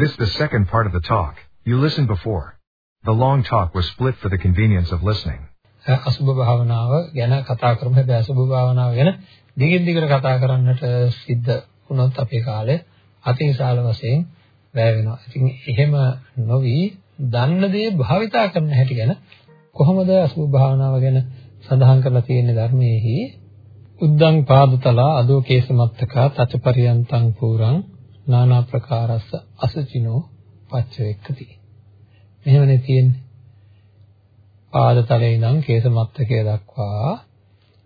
This the second part of the talk. You listened before. The long talk was split for the convenience of listening. අසුභ භාවනාව ගැන කතා කරමු. හැබැයි අසුභ භාවනාව ගැන දිගින් දිගට කතා කරන්නට සිද්ධ වුණොත් අපේ කාලය අතිවිශාල වශයෙන් වැය වෙනවා. ඉතින් එහෙම නොවි දන්න දේ භාවිතා කරන හැටි ගැන කොහොමද අසුභ භාවනාව ගැන සඳහන් කරලා තියෙන්නේ ධර්මයේහි උද්දං පාදතලා අදෝ කේසමත්තකා තචපරියන්තං පුරං නානා ප්‍රකාරස්ස අසචිනෝ පච්චවෙක්කති. මෙහෙමනේ තියෙන්නේ. පාදතලේ ඉඳන් කේසමත්තකය දක්වා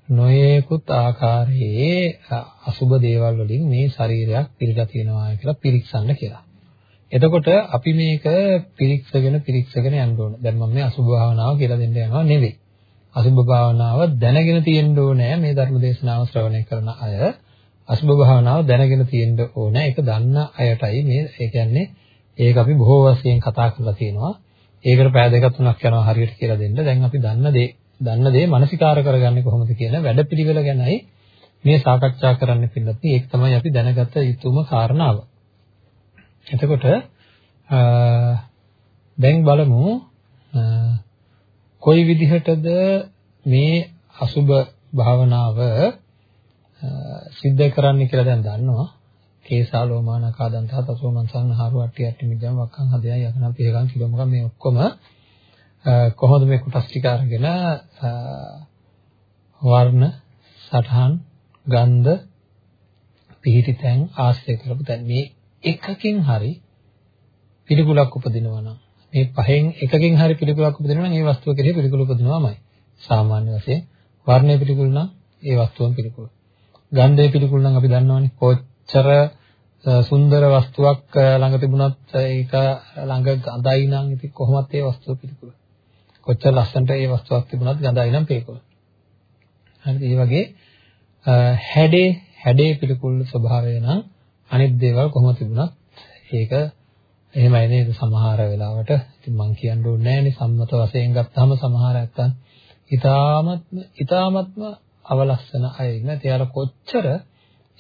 නොයේකුත් ආකාරයේ අසුබ දේවල් වලින් මේ ශරීරයක් පිරීලා තියෙනවා කියලා පිරික්සන්න කියලා. එතකොට අපි මේක පිරික්සගෙන පිරික්සගෙන යන්න ඕන. දැන් මම මේ අසුබ භාවනාව කියලා දෙන්න යනවා නෙවෙයි. අසුබ භාවනාව දැනගෙන තියෙන්න ඕනේ මේ ධර්ම දේශනාව ශ්‍රවණය කරන අය. අසුබ භාවනාව දැනගෙන තියෙන්න ඕනේ. ඒක දන්න අයටයි මේ ඒ කියන්නේ ඒක අපි බොහෝ වශයෙන් කතා කරලා තියෙනවා. ඒකට පය දෙකක් තුනක් යනවා හරියට කියලා දෙන්න. දැන් අපි දන්න දේ දන්න දේ මානසිකාර කරගන්නේ කොහොමද කියන වැඩපිළිවෙල ගැනයි මේ සාකච්ඡා කරන්න පින්නත් ඒක තමයි අපි දැනගත යුතුම කාරණාව. එතකොට දැන් බලමු කොයි විදිහටද මේ අසුබ භාවනාව සිද්ධ කරන්න කියලා දැන් දන්නවා. කේසා ලෝමාන කාදන්ත තසෝමන් සංහාරු අට්ටි අට්ටි මිජම් වක්කන් හදයන් යකනම් පිහකන් කිලෝමකම් මේ ඔක්කොම කොහොමද මේ කොටස් ටික අරගෙන වර්ණ සටහන් ගන්ධ පිහිටි තැන් ආශ්‍රය කරපු තැන්. මේ එකකින් හරි පිළිකුලක් උපදිනවා නම් මේ පහෙන් එකකින් හරි පිළිකුලක් උපදිනවා නම් ඒ වස්තුව කෙරෙහි පිළිකුල උපදිනවාමයි. සාමාන්‍ය වශයෙන් වර්ණයේ පිළිකුල නම් ඒ වස්තුවම පිළිකුල ගන්ධයේ පිළිකුල නම් අපි දන්නවනේ. කොච්චර සුන්දර වස්තුවක් ළඟ තිබුණත් ඒක ළඟ ගඳයි නම් ඉතින් කොහොමත් ඒ වස්තුව පිළිකුල. කොච්චර ලස්සනට ඒ වස්තුවක් තිබුණත් ගඳයි නම් පිළිකුල. හරිද? ඒ වගේ හැඩේ හැඩේ පිළිකුල් ස්වභාවය නම් අනිත් දේවල් කොහොම තිබුණත් ඒක එහෙමයි නේද? සමහර වෙලාවට ඉතින් මම කියන්න ඕනේ නෑනේ සම්මත වශයෙන් ගත්තාම සමහර නැත්තම් ඊ타මත්ම ඊ타මත්ම අවලස්සන අය ඉන්න. ඒතයාල කොච්චර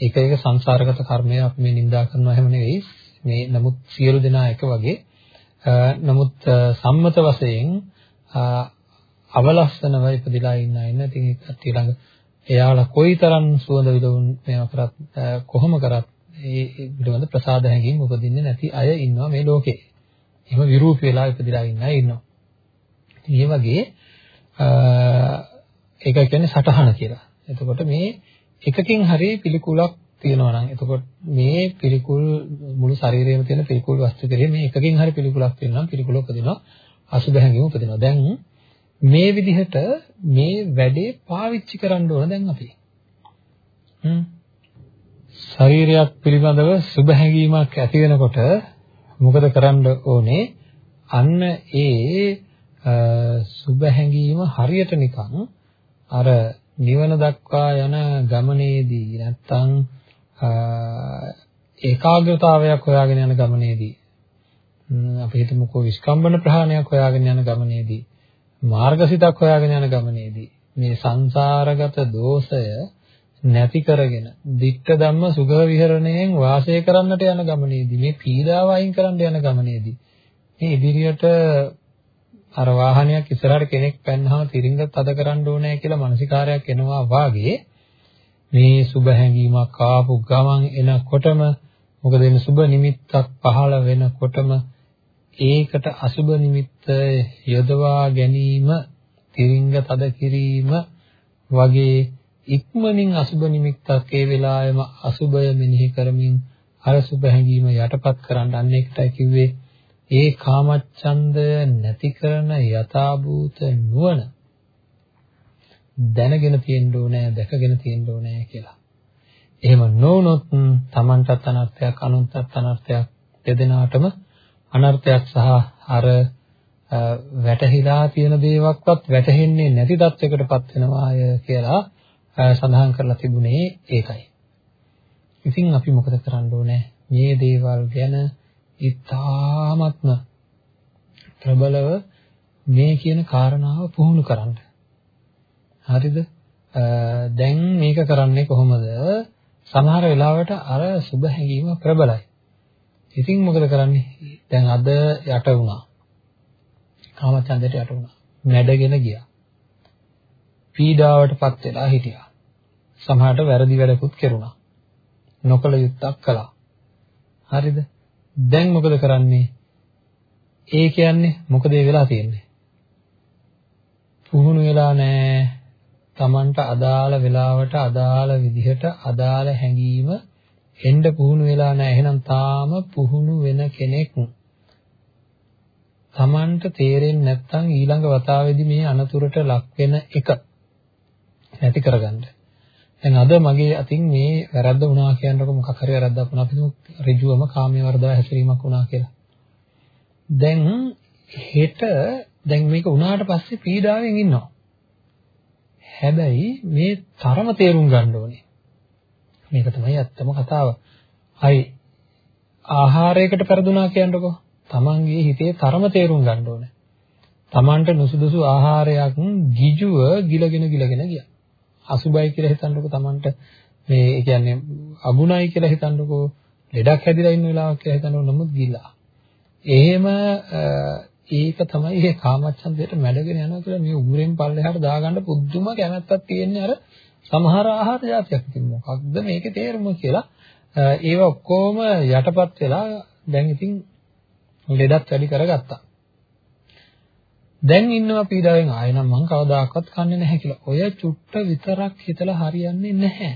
එක එක සංසාරගත කර්මය අපි මේ නිඳා කරනවා එහෙම නෙවෙයි. මේ නමුත් සියලු දෙනා එක වගේ නමුත් සම්මත වශයෙන් අවලස්සනව ඉපදිලා ඉන්න අය ඉන්න. ඉතින් ඒ කට්ටිය ළඟ එයාලා කොයිතරම් සුවඳ විලවුන් මේවා කරත් කොහොම කරත් ඒ පිළිබඳ ප්‍රසාද හැඟීම් උපදින්නේ නැති අය ඉන්නවා මේ ලෝකේ. එහෙම විරූපී වෙලා ඉපදිලා ඉන්න අය ඉන්නවා. ඉතින් මේ වගේ ඒක කියන්නේ සටහන කියලා. එතකොට මේ එකකින් හරි පිළිකුලක් තියෙනවා නම් එතකොට මේ පිළිකුල් මුළු ශරීරයේම තියෙන පිළිකුල් වස්තු කෙරේ මේ එකකින් හරි පිළිකුලක් තියෙනවා නම් පිළිකුල උපදිනවා අසුබ හැඟීම උපදිනවා. දැන් මේ විදිහට මේ වැඩේ පාවිච්චි කරන්න ඕන දැන් අපි. හ්ම් ශරීරයක් පිළිබඳව සුබ හැඟීමක් ඇති වෙනකොට මොකද කරන්න ඕනේ? අන්න ඒ සුබ හැඟීම හරියට නිකන් අර නිවන දක්වා යන ගමනේදී නැත්තම් ඒකාග්‍රතාවයක් හොයාගෙන යන ගමනේදී අපි හිතමුකෝ විස්කම්බන ප්‍රහාණයක් හොයාගෙන යන ගමනේදී මාර්ගසිතක් හොයාගෙන යන ගමනේදී මේ සංසාරගත දෝෂය නැති කරගෙන ditta ධම්ම සුඛ විහරණයෙන් වාසය කරන්නට යන ගමනේදී මේ පීඩාව අයින් කරන්න යන ගමනේදී මේ ඉදිරියට අර වාහනයක් ඉස්සරහට කෙනෙක් පැන්නාම තිරින්ග තද කරන්න ඕනේ කියලා මානසිකාරයක් එනවා වාගේ මේ සුබ හැඟීමක් ආපු ගමන් එනකොටම මොකද එන්නේ සුබ නිමිත්තක් පහළ වෙනකොටම ඒකට අසුබ නිමිත්ත යොදවා ගැනීම තිරින්ග තද කිරීම වගේ ඉක්මනින් අසුබ නිමිත්තක් ඒ වෙලාවෙම අසුබය මෙනෙහි කරමින් අර සුබ හැඟීම යටපත් කරන්න අන්න ඒකටයි කිව්වේ ඒ කාමච්ඡන්දය නැති කරන යථාභූත නුවණ දැනගෙන තියෙන්න ඕනේ දැකගෙන තියෙන්න ඕනේ කියලා. එහෙම නොවුනොත් Tamanටත් අනර්ථයක් අනුන්ටත් අනර්ථයක් දෙදෙනාටම අනර්ථයක් සහ අර වැටහිලා තියෙන දේවක්වත් වැටහෙන්නේ නැති තත්යකටපත් වෙනවාය කියලා සඳහන් කරලා තිබුණේ ඒකයි. ඉතින් අපි මොකද කරන්න ඕනේ? මේ දේවල් ගැන ඉතාමත්ම ප්‍රබලව මේ කියන කාරණාව පුහුණු කරන්න. හරිද? දැන් මේක කරන්නේ කොහොමද? සමහර වෙලාවට අර සුබ හැඟීම ප්‍රබලයි. ඉතින් මොකද කරන්නේ? දැන් අද යට වුණා. කාමච්ඡන්දයට යට වුණා. මැඩගෙන ගියා. පීඩාවටපත් වෙලා හිටියා. සමහරට වැරදි වැඩකුත් කෙරුණා. නොකල යුත්තක් කළා. හරිද? දැන් මොකද කරන්නේ? ඒ කියන්නේ මොකද ඒ වෙලා තියෙන්නේ? පුහුණු වෙලා නැහැ. Tamanට අදාළ වෙලාවට අදාළ විදිහට අදාළ හැඟීම එන්න පුහුණු වෙලා නැහැ. එහෙනම් තාම පුහුණු වෙන කෙනෙක් Tamanට තේරෙන්නේ නැත්නම් ඊළඟ වතාවේදී මේ අනතුරට ලක් වෙන එක නැති කරගන්න. දැන් අද මගේ අතින් මේ වැරද්ද වුණා කියනකොට මොකක් හරි වැරද්දක් වුණා අපි ඍජුවම කාමයේ වර්ධව හැසිරීමක් වුණා කියලා. දැන් හෙට දැන් මේක වුණාට පස්සේ පීඩාවෙන් ඉන්නවා. හැබැයි මේ තරම තේරුම් ගන්න ඕනේ. මේක තමයි ඇත්තම කතාව. හයි ආහාරයකට පෙරදුනා කියන්නකො. Tamange හිතේ තරම තේරුම් ගන්න ඕනේ. Tamanට නුසුදුසු ආහාරයක් ගිජුව ගිලගෙන ගිලගෙන ගියා. අසුබයි කියලා හිතන්නකො Tamanට මේ ඒ කියන්නේ අගුණයි කියලා හිතන්නකො ලෙඩක් හැදිලා ඉන්න වෙලාවක් කියලා හිතන්නකො නමුත් ගිලා. එහෙම ඒක තමයි මේ කාමච්ඡන්දයට මැඩගෙන යනවා කියලා මේ උගුරෙන් පල්ලෙහාට දාගන්න පුදුම කැමැත්තක් තියෙන්නේ අර සමහර ආහාර જાතියක්. ඉතින් මොකක්ද මේකේ තේරුම කියලා ඒව ඔක්කොම යටපත් වෙලා දැන් ඉතින් ලෙඩත් වැඩි කරගත්තා. දැන් ඉන්නවා පීඩාවෙන් ආයෙ නම් මං කවදාකවත් කන්නේ නැහැ කියලා. ඔය චුට්ට විතරක් හිතලා හරියන්නේ නැහැ.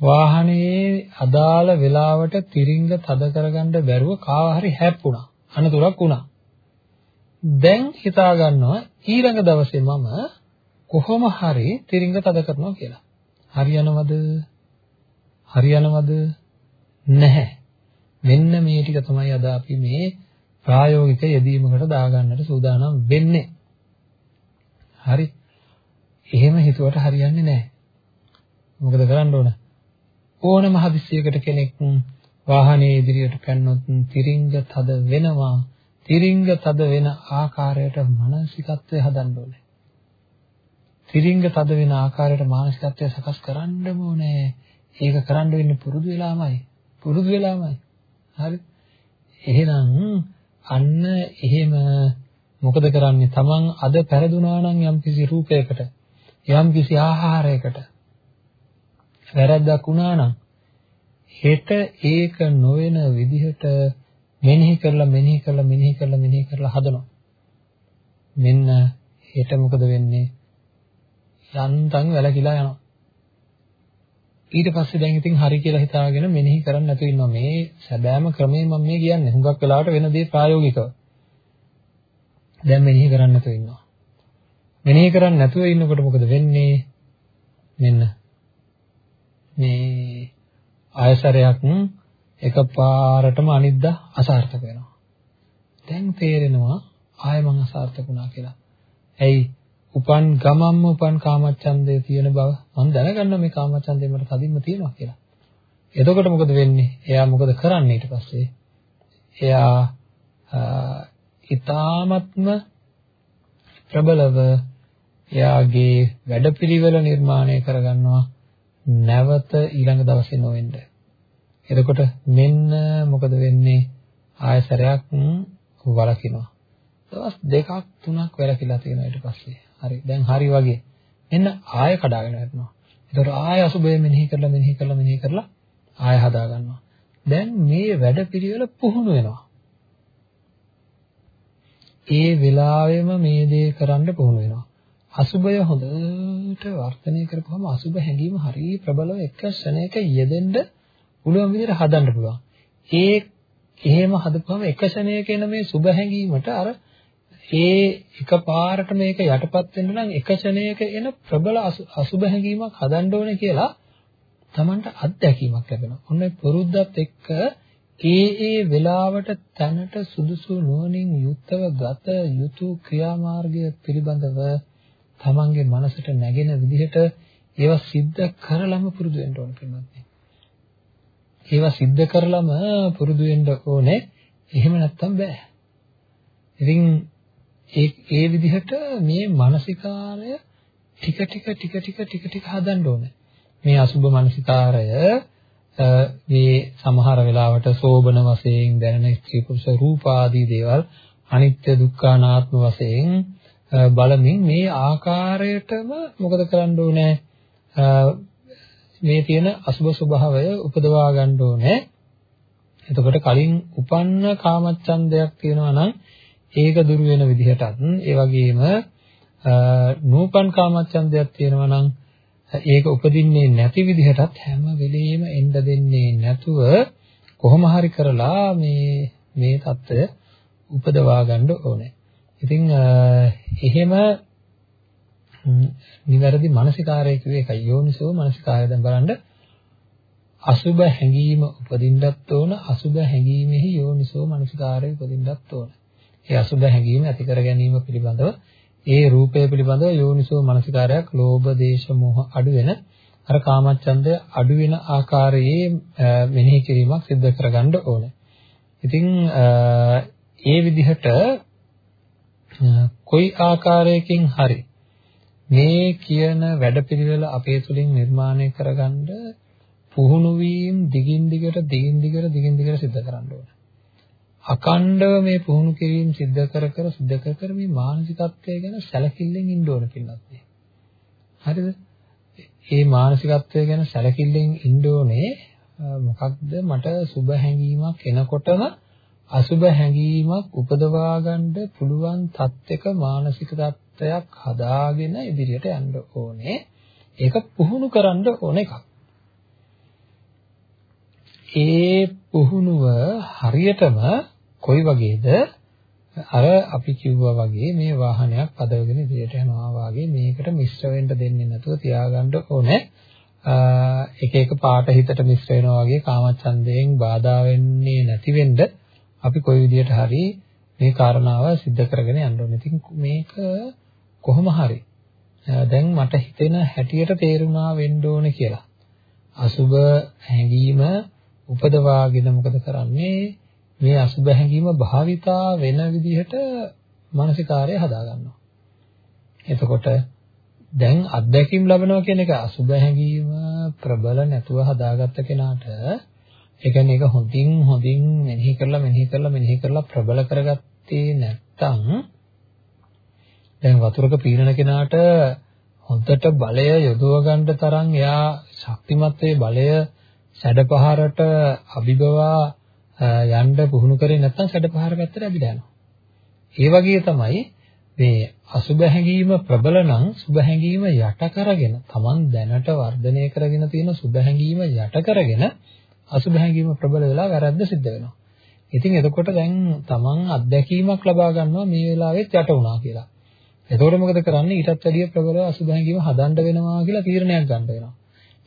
වාහනේ අදාළ වෙලාවට තිරින්ග තද කරගන්න බැරුව කාව හරි හැප්පුණා. අනතුරක් වුණා. දැන් හිතා ගන්නවා ඊළඟ දවසේ මම කොහොම හරි තිරින්ග තද කරනවා කියලා. හරියනවද? හරියනවද? නැහැ. මෙන්න මේ ටික තමයි අද අපි මේ ප්‍රායෝගික යෙදීමකට දාගන්නට සූදානම් වෙන්නේ. හරි. එහෙම හිතුවට හරියන්නේ නැහැ. මොකද කරන්න ඕන? ඕනම හදිස්සියකට කෙනෙක් වාහනේ ඉදිරියට පැනනොත් තිරින්ග තද වෙනවා. තිරින්ග තද වෙන ආකාරයට මානසිකත්වය හදන්න ඕනේ. තිරින්ග තද වෙන ආකාරයට මානසිකත්වය සකස් කරන්නම ඕනේ. ඒක කරන්න වෙන්නේ පුරුදු වෙලාමයි. පුරුදු වෙලාමයි. හරි. එහෙනම් අන්න එහෙම මොකද කරන්නේ? Taman අද පෙරදුනා නම් යම්කිසි රූපයකට, යම්කිසි ආහාරයකට වැරද්දක් වුණා නම් හෙට ඒක නොවන විදිහට මෙනෙහි කරලා මෙනෙහි කරලා මෙනෙහි කරලා මෙනෙහි කරලා හදනවා. මෙන්න හෙට මොකද වෙන්නේ? යන්තම් වැලකිලා යනවා. ඊට පස්සේ දැන් ඉතින් හරි කියලා හිතාගෙන මෙනෙහි කරන්න නැතුව ඉන්නවා. මේ සැබෑම ක්‍රමේ මම මේ කියන්නේ. හුඟක් වෙලාවට වෙන දේ ප්‍රායෝගිකව. දැන් මෙනෙහි කරන්න නැතුව ඉන්නවා. මෙනෙහි කරන්නේ නැතුව ඉන්නකොට මොකද වෙන්නේ? මෙන්න මේ ආයසරයක් එකපාරටම අනිද්දා අසාර්ථක වෙනවා. දැන් තේරෙනවා ආය මං අසාර්ථක වුණා කියලා. ඇයි උපන් ගමම්ම උපන් කාමච්ඡන්දේ තියෙන බව මම දැනගන්නවා මේ කාමච්ඡන්දේ මට තදින්ම තියෙනවා කියලා. එතකොට මොකද වෙන්නේ? එයා මොකද කරන්නේ ඊට පස්සේ? එයා ඊ타මත්ම ප්‍රබලව එයාගේ වැඩපිළිවෙල නිර්මාණය කරගන්නවා නැවත ඊළඟ දවසේ නොවෙන්න. එතකොට මෙන්න මොකද වෙන්නේ? ආයසරයක් වලකිනවා. දවස් දෙකක් තුනක් වැලකිලා තියෙනවා ඊට පස්සේ. හරි. දැන් හරි වගේ. මෙන්න ආය කඩාගෙන වැටෙනවා. ඒතකොට ආය අසුබය මෙනෙහි කරලා මෙනෙහි කරලා මෙනෙහි කරලා ආය හදා ගන්නවා. දැන් මේ වැඩ පිළිවෙල පුහුණු වෙනවා. ඒ වෙලාවෙම මේ දේ කරන්න පුහුණු වෙනවා. අසුබය හොඳට වර්ධනය කරපුවම අසුබ හැඟීම හරිය ප්‍රබලව එක ශරණයක යෙදෙන්න පුළුවන් විදිහට හදන්න පුළුවන්. ඒ එහෙම හදපුවම එක ශරණයක එන මේ සුබ හැඟීමට අර ඒ එකපාරට මේක යටපත් වෙන්න නම් එක ක්ෂණයක එන ප්‍රබල අසුබ හැඟීමක් හදන්න ඕනේ කියලා Tamanට අත්දැකීමක් ලැබෙනවා. ඔන්න පුරුද්දත් එක්ක ඒ ඒ වෙලාවට තැනට සුදුසු නුවණින් යුක්තව ගත යුතු ක්‍රියාමාර්ගය පිළිබඳව Tamanගේ මනසට නැගෙන විදිහට ඒවා සිද්ධ කරලම පුරුදු වෙන්න ඕන කියනවා. ඒවා සිද්ධ කරලම පුරුදු වෙන්න ඕනේ. එහෙම නැත්තම් බෑ. ඉතින් ඒ ඒ විදිහට මේ මානසිකාරය ටික ටික ටික ටික ටික ටික හදන්න ඕනේ. මේ අසුබ මානසිකාරය මේ සමහර වෙලාවට සෝබන වශයෙන් දැනෙන ස්ත්‍රී පුරුෂ රූප ආදී දේවල් අනිත්‍ය දුක්ඛ අනාත්ම වශයෙන් බලමින් මේ ආකාරයටම මොකද කරන්න ඕනේ මේ තියෙන අසුබ ස්වභාවය උපදවා ගන්න ඕනේ එතකොට කලින් උපන්න කාමච්ඡන්දයක් තියෙනවා නම් ඒක දුරු වෙන විදිහටත් ඒ වගේම නූපන් කාමච්ඡන්දයක් තියෙනවා නම් ඒක උපදින්නේ නැති විදිහටත් හැම වෙලෙම එන්න දෙන්නේ නැතුව කොහොම හරි කරලා මේ මේ தত্ত্বය උපදවා ගන්න ඕනේ. ඉතින් එහෙම නිවැරදි මානසිකාරය කියුවේ එකයි යෝනිසෝ මානසිකාරය දැන් බලන්න අසුබ හැඟීම උපදින්නත් ඕන අසුබ හැඟීමෙහි යෝනිසෝ මානසිකාරය උපදින්නත් ඕන ඒ අසුබ හැඟීම ඇති කර ගැනීම පිළිබඳව ඒ රූපය පිළිබඳව යෝනිසෝ මානසිකාරයක් ලෝභ දේශ මොහ අඩු වෙන අර කාමච්ඡන්දය අඩු වෙන ආකාරයේ මෙනෙහි කිරීමක් සිදු කරගන්න ඕනේ. ඉතින් ඒ විදිහට කොයි ආකාරයකින් හරි මේ කියන වැඩපිළිවෙල අපේ තුලින් නිර්මාණය කරගන්න පුහුණු වීම දිගින් දිගට දිගින් දිගට දිගින් දිගට සිදු කරන්න ඕනේ. අකණ්ඩව මේ පුහුණු කිරීම සිද්ධ කර කර සිද්ධ කර කර මේ මානසිකත්වය ගැන සැලකිල්ලෙන් ඉන්න ඕන පින්නත් හරිද? මේ මානසිකත්වය ගැන සැලකිල්ලෙන් ඉන්න ඕනේ මොකක්ද මට සුබ හැඟීමක් එනකොටම අසුබ හැඟීමක් උපදවා ගන්න පුළුවන් තත්යක මානසික තත්ත්වයක් හදාගෙන ඉදිරියට යන්න ඕනේ. ඒක පුහුණු කරන්න ඕන එකක්. ඒ පුහුණුව හරියටම කොයි වගේද අර අපි කිව්වා වගේ මේ වාහනයක් පදවගෙන ඉදිරියට යනවා වගේ මේකට මිශ්‍ර වෙන්න දෙන්නේ නැතුව තියාගන්න ඕනේ. එක එක පාට හිතට මිශ්‍ර වෙනවා වගේ කාමච්ඡන්දයෙන් බාධා වෙන්නේ නැති වෙන්න අපි කොයි විදියට හරි මේ කාරණාව सिद्ध කරගෙන යන්න ඕනේ. ඉතින් මේක කොහොම හරි දැන් මට හිතෙන හැටියට තේරුණා වෙන්න ඕනේ කියලා. අසුබ හැඟීම උපදවාගෙන මොකද කරන්නේ මේ අසුබ හැඟීම භාවිතා වෙන විදිහට මානසිකාරය හදා ගන්නවා. එතකොට දැන් අත්දැකීම් ලැබනවා කියන එක අසුබ හැඟීම ප්‍රබල නැතුව හදාගත්ත කෙනාට ඒ කියන්නේ ඒක හොඳින් හොඳින් මෙනෙහි කරලා මෙනෙහි කරලා මෙනෙහි කරලා ප්‍රබල කරගත්තේ නැත්තම් දැන් වතුරක පීනන කෙනාට හොඳට බලය යොදව ගන්න තරම් එයා ශක්තිමත් වේ බලය සැඩපහරට අභිබවා යන්න පුහුණු කරේ නැත්නම් සැඩපහර පැත්තට ඇවිදලා යනවා. ඒ වගේ තමයි මේ අසුබ හැඟීම ප්‍රබල නම් සුබ හැඟීම යට කරගෙන Taman දැනට වර්ධනය කරගෙන තියෙන සුබ හැඟීම යට කරගෙන අසුබ හැඟීම ප්‍රබල වෙලා වැරද්ද සිද්ධ වෙනවා. ඉතින් එතකොට දැන් Taman අත්දැකීමක් ලබා ගන්නවා මේ වෙලාවෙත් යට වුණා කියලා. එතකොට මොකද කරන්නේ ඊටත් වැඩිය ප්‍රබල අසුබ හැඟීම හදන්න වෙනවා කියලා තීරණයක් ගන්න වෙනවා.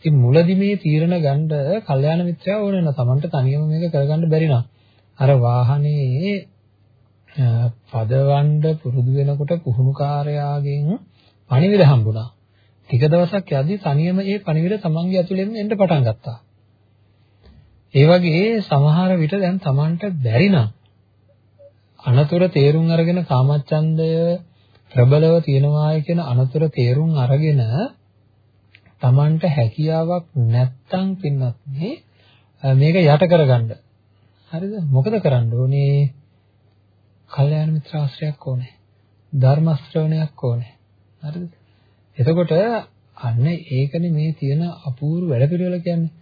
ඉතින් මුලදි මේ තීරණ ගන්න කල්යාණ මිත්‍රයා ඕන වෙනවා. Tamanට තනියම මේක කරගන්න බැරි නම්. අර වාහනේ පදවන්න පුරුදු වෙනකොට පුහුණුකාරයාගෙන් පණිවිඩ හම්බුණා. ටික දවසක් යද්දි තනියම ඒ පණිවිඩ තමන්ගේ ඇතුළෙන්ම එන්න පටන් ගත්තා. ඒ වගේ සමහර විට දැන් තමන්ට බැරි නම් අනතුර තේරුම් අරගෙන කාමච්ඡන්දය ප්‍රබලව තියෙනවායි කියන අනතුර තේරුම් අරගෙන Tamanට හැකියාවක් නැත්තම් පින්නත් මේක යට කරගන්න. හරිද? මොකද කරන්න ඕනේ? කල්යාණ මිත්‍ර ආශ්‍රයයක් ඕනේ. ධර්ම ශ්‍රවණයක් ඕනේ. හරිද? එතකොට අන්න ඒකනේ මේ තියෙන අපූර්ව වැඩපිළිවෙල කියන්නේ.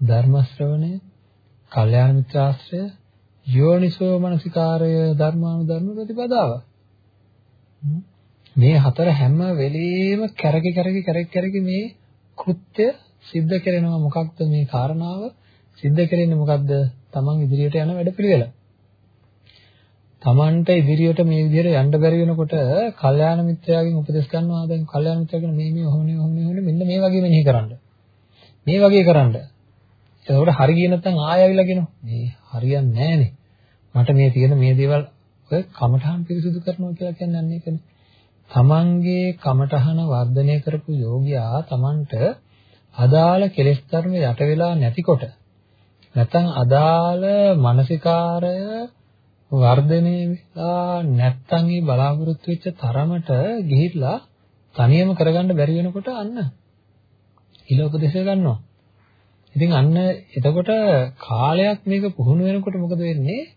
ධර්ම ශ්‍රවණය, කල්යාණ මිත්‍ර ආශ්‍රය, යෝනිසෝ මනසිකාරය, ධර්මානුධර්ම ප්‍රතිපදාව. මේ හතර හැම වෙලෙම කැරකි කැරකි කැරකි කැරකි මේ කෘත්‍ය සිද්ධ කරනවා මොකක්ද මේ කාරණාව? සිද්ධ කරන්නේ මොකක්ද තමන් ඉදිරියට යන වැඩපිළිවෙල තමන්ට ඉදිරියට මේ විදිහට යන්න බැරි වෙනකොට කල්යාණ මිත්‍රයාගෙන් උපදෙස් ගන්නවා. දැන් කල්යාණ මිත්‍රයාගෙන මේ මේ ඔහොම නේ ඔහොම නේ මෙන්න මේ වගේ මෙනෙහි කරන්න. මේ වගේ කරන්න. එතකොට හරි ගියේ නැත්නම් ආය ඇවිල්ලා කියනවා. මේ හරියන්නේ නැහනේ. මට මේ තියෙන මේ දේවල් ඔය කමඨහන් පිරිසුදු කරනවා කියලා කියන්නේ අන්න ඒකනේ. තමන්ගේ කමඨහන වර්ධනය කරපු යෝගියා තමන්ට අදාළ කෙලෙස් ධර්ම යට වෙලා නැතිකොට නැත්නම් අදාළ මානසිකාරය වර්ධනය වෙලා නැත්නම් ඒ බලාපොරොත්තු වෙච්ච තරමට ගිහිල්ලා තනියම කරගන්න බැරි වෙනකොට අන්න ඊළඟ උපදේශය ගන්නවා. ඉතින් අන්න එතකොට කාලයක් මේක පුහුණු වෙනකොට මොකද වෙන්නේ?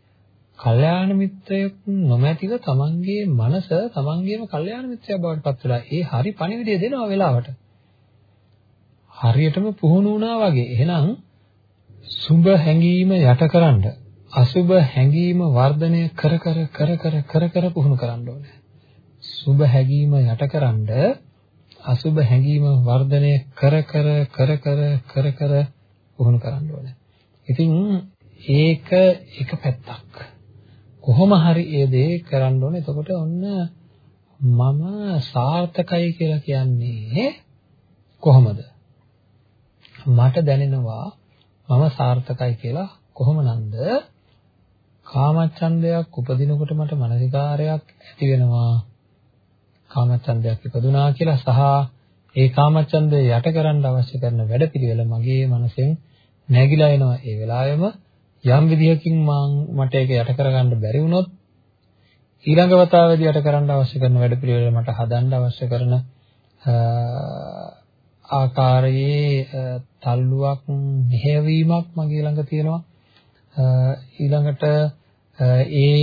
කල්යාණ මිත්‍රයෙක් නොමැතිව තමන්ගේ මනස තමන්ගේම කල්යාණ මිත්‍රයා බවට පත් වෙලා ඒ හරි පණිවිඩය දෙනවා වෙලාවට. හරියටම පුහුණු වුණා වගේ. එහෙනම් සුභ හැඟීම යටකරනද අසුභ හැඟීම වර්ධනය කර කර කර කර කර කර පුහුණු කරන්න ඕනේ. සුභ හැඟීම යටකරනද අසුභ හැඟීම වර්ධනය කර කර කර කර කර කර පුහුණු කරන්න ඕනේ. ඉතින් ඒක එක පැත්තක්. කොහොම හරි ඒ දේ කරන්න ඕනේ. එතකොට ඔන්න මම සාර්ථකයි කියලා කියන්නේ කොහොමද? මට දැනෙනවා මම සාර්ථකයි කියලා කොහොමනම්ද? කාමච්ඡන්දයක් උපදිනකොට මට මානසිකාරයක් ඇති වෙනවා. කාමච්ඡන්දයක් ඉපදුනා කියලා සහ ඒ කාමච්ඡන්දය යටකරන්න අවශ්‍ය කරන වැඩපිළිවෙල මගේ මනසෙන් නැగిලා එනවා. ඒ වෙලාවෙම යම් විදිහකින් මට ඒක යට කරගන්න බැරි වුණොත් ඊළඟ වතාවේදී යට කරන්න අවශ්‍ය කරන වැඩපිළිවෙල මට හදන්න අවශ්‍ය කරන ආකාරයේ තල්ලුවක් මෙහෙවීමක් මගේ ළඟ තියෙනවා. ඊළඟට ඒ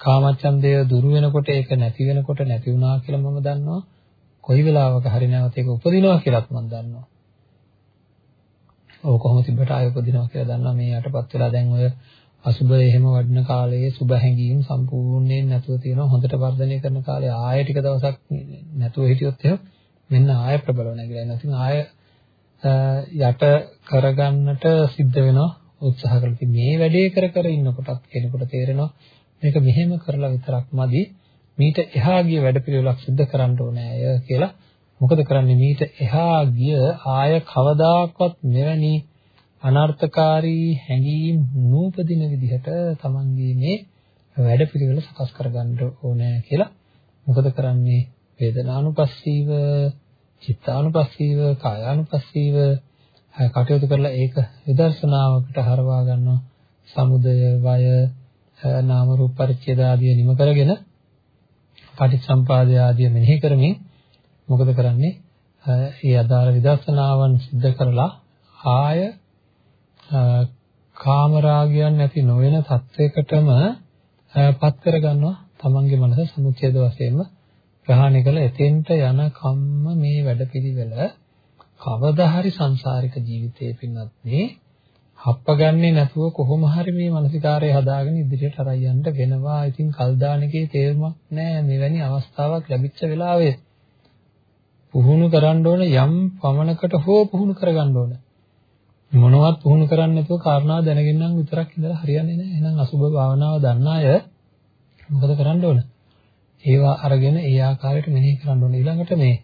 කාමච්ඡන්දය දුරු වෙනකොට ඒක නැති වෙනකොට නැති වුණා කියලා මම දන්නවා. කොයි වෙලාවක හරි නැවත ඒක උපදිනවා කියලාත් මම දන්නවා. ඔව් කොහොම තිබ්බට ආය උපදිනවා කියලා දන්නවා මේ යටපත් වෙලා දැන් ඔය අසුබ එහෙම වඩන කාලයේ සුබ හැඟීම් සම්පූර්ණයෙන් නැතුව තියෙනවා හොඳට වර්ධනය කරන කාලේ ආය ටික දවසක් නැතුව හිටියොත් එහෙම මෙන්න ආය ප්‍රබලව නැගිලා ඉන්න. ඉතින් ආය යට කරගන්නට සිද්ධ වෙනවා උත්සාහ කරලා. ඉතින් මේ වැඩේ කර කර ඉන්නකොටත් කෙනෙකුට තේරෙනවා මේක මෙහෙම කරලා විතරක් මදි. මීට එහා ගිය වැඩපිළිවෙලක් සිද්ධ කරන්න ඕනේ අය කියලා මොකද කරන්නේ? මීට එහා ගිය ආය කවදාකවත් මෙවැනි අනර්ථකාරී හැඟීම් නූපදින විදිහට තමන්ගේ මේ වැඩපිළිවෙල සකස් කරගන්න ඕනේ කියලා. මොකද කරන්නේ? වේදනානුපස්සීව චිත්තානුපස්සීව කායානුපස්සීව කටයුතු කරලා ඒක විදර්ශනාවකට හරවා ගන්නවා සමුදය වය නාම රූප පරිච්ඡේද ආදී නිම කරගෙන පටිච්චසම්පාදය ආදී මෙනෙහි කරමින් මොකද කරන්නේ? ඒ අදාළ විදර්ශනාවන් සිද්ධ කරලා ආය කාමරාගයන් නැති නොවන තත්වයකටම පත් කරගන්නවා තමන්ගේ මනස සමුච්ඡේද වශයෙන්ම ප්‍රහාණය කළ එතෙන්ට යන කම්ම මේ වැඩපිළිවෙල කවදා හරි සංසාරික ජීවිතයේ පින්නත් මේ හප්පගන්නේ නැතුව කොහොම හරි මේ මානසිකාරය හදාගෙන ඉදිරියට අරයි යන්න වෙනවා. ඉතින් කල් දාන එකේ තේරුමක් නැහැ. මෙවැනි අවස්ථාවක් ලැබිච්ච වෙලාවේ පුහුණු කරන්න ඕන යම් පමණකට හෝ පුහුණු කරගන්න ඕන. මොනවත් පුහුණු කරන්නේ නැතුව කාරණා දැනගෙන නම් විතරක් ඉඳලා හරියන්නේ නැහැ. එහෙනම් අසුබ භාවනාව දන්න අය මොකද කරන්න ඕන? ඒවා අරගෙන ඒ ආකාරයට මෙනෙහි කරන්න ඕන. ඊළඟට මේ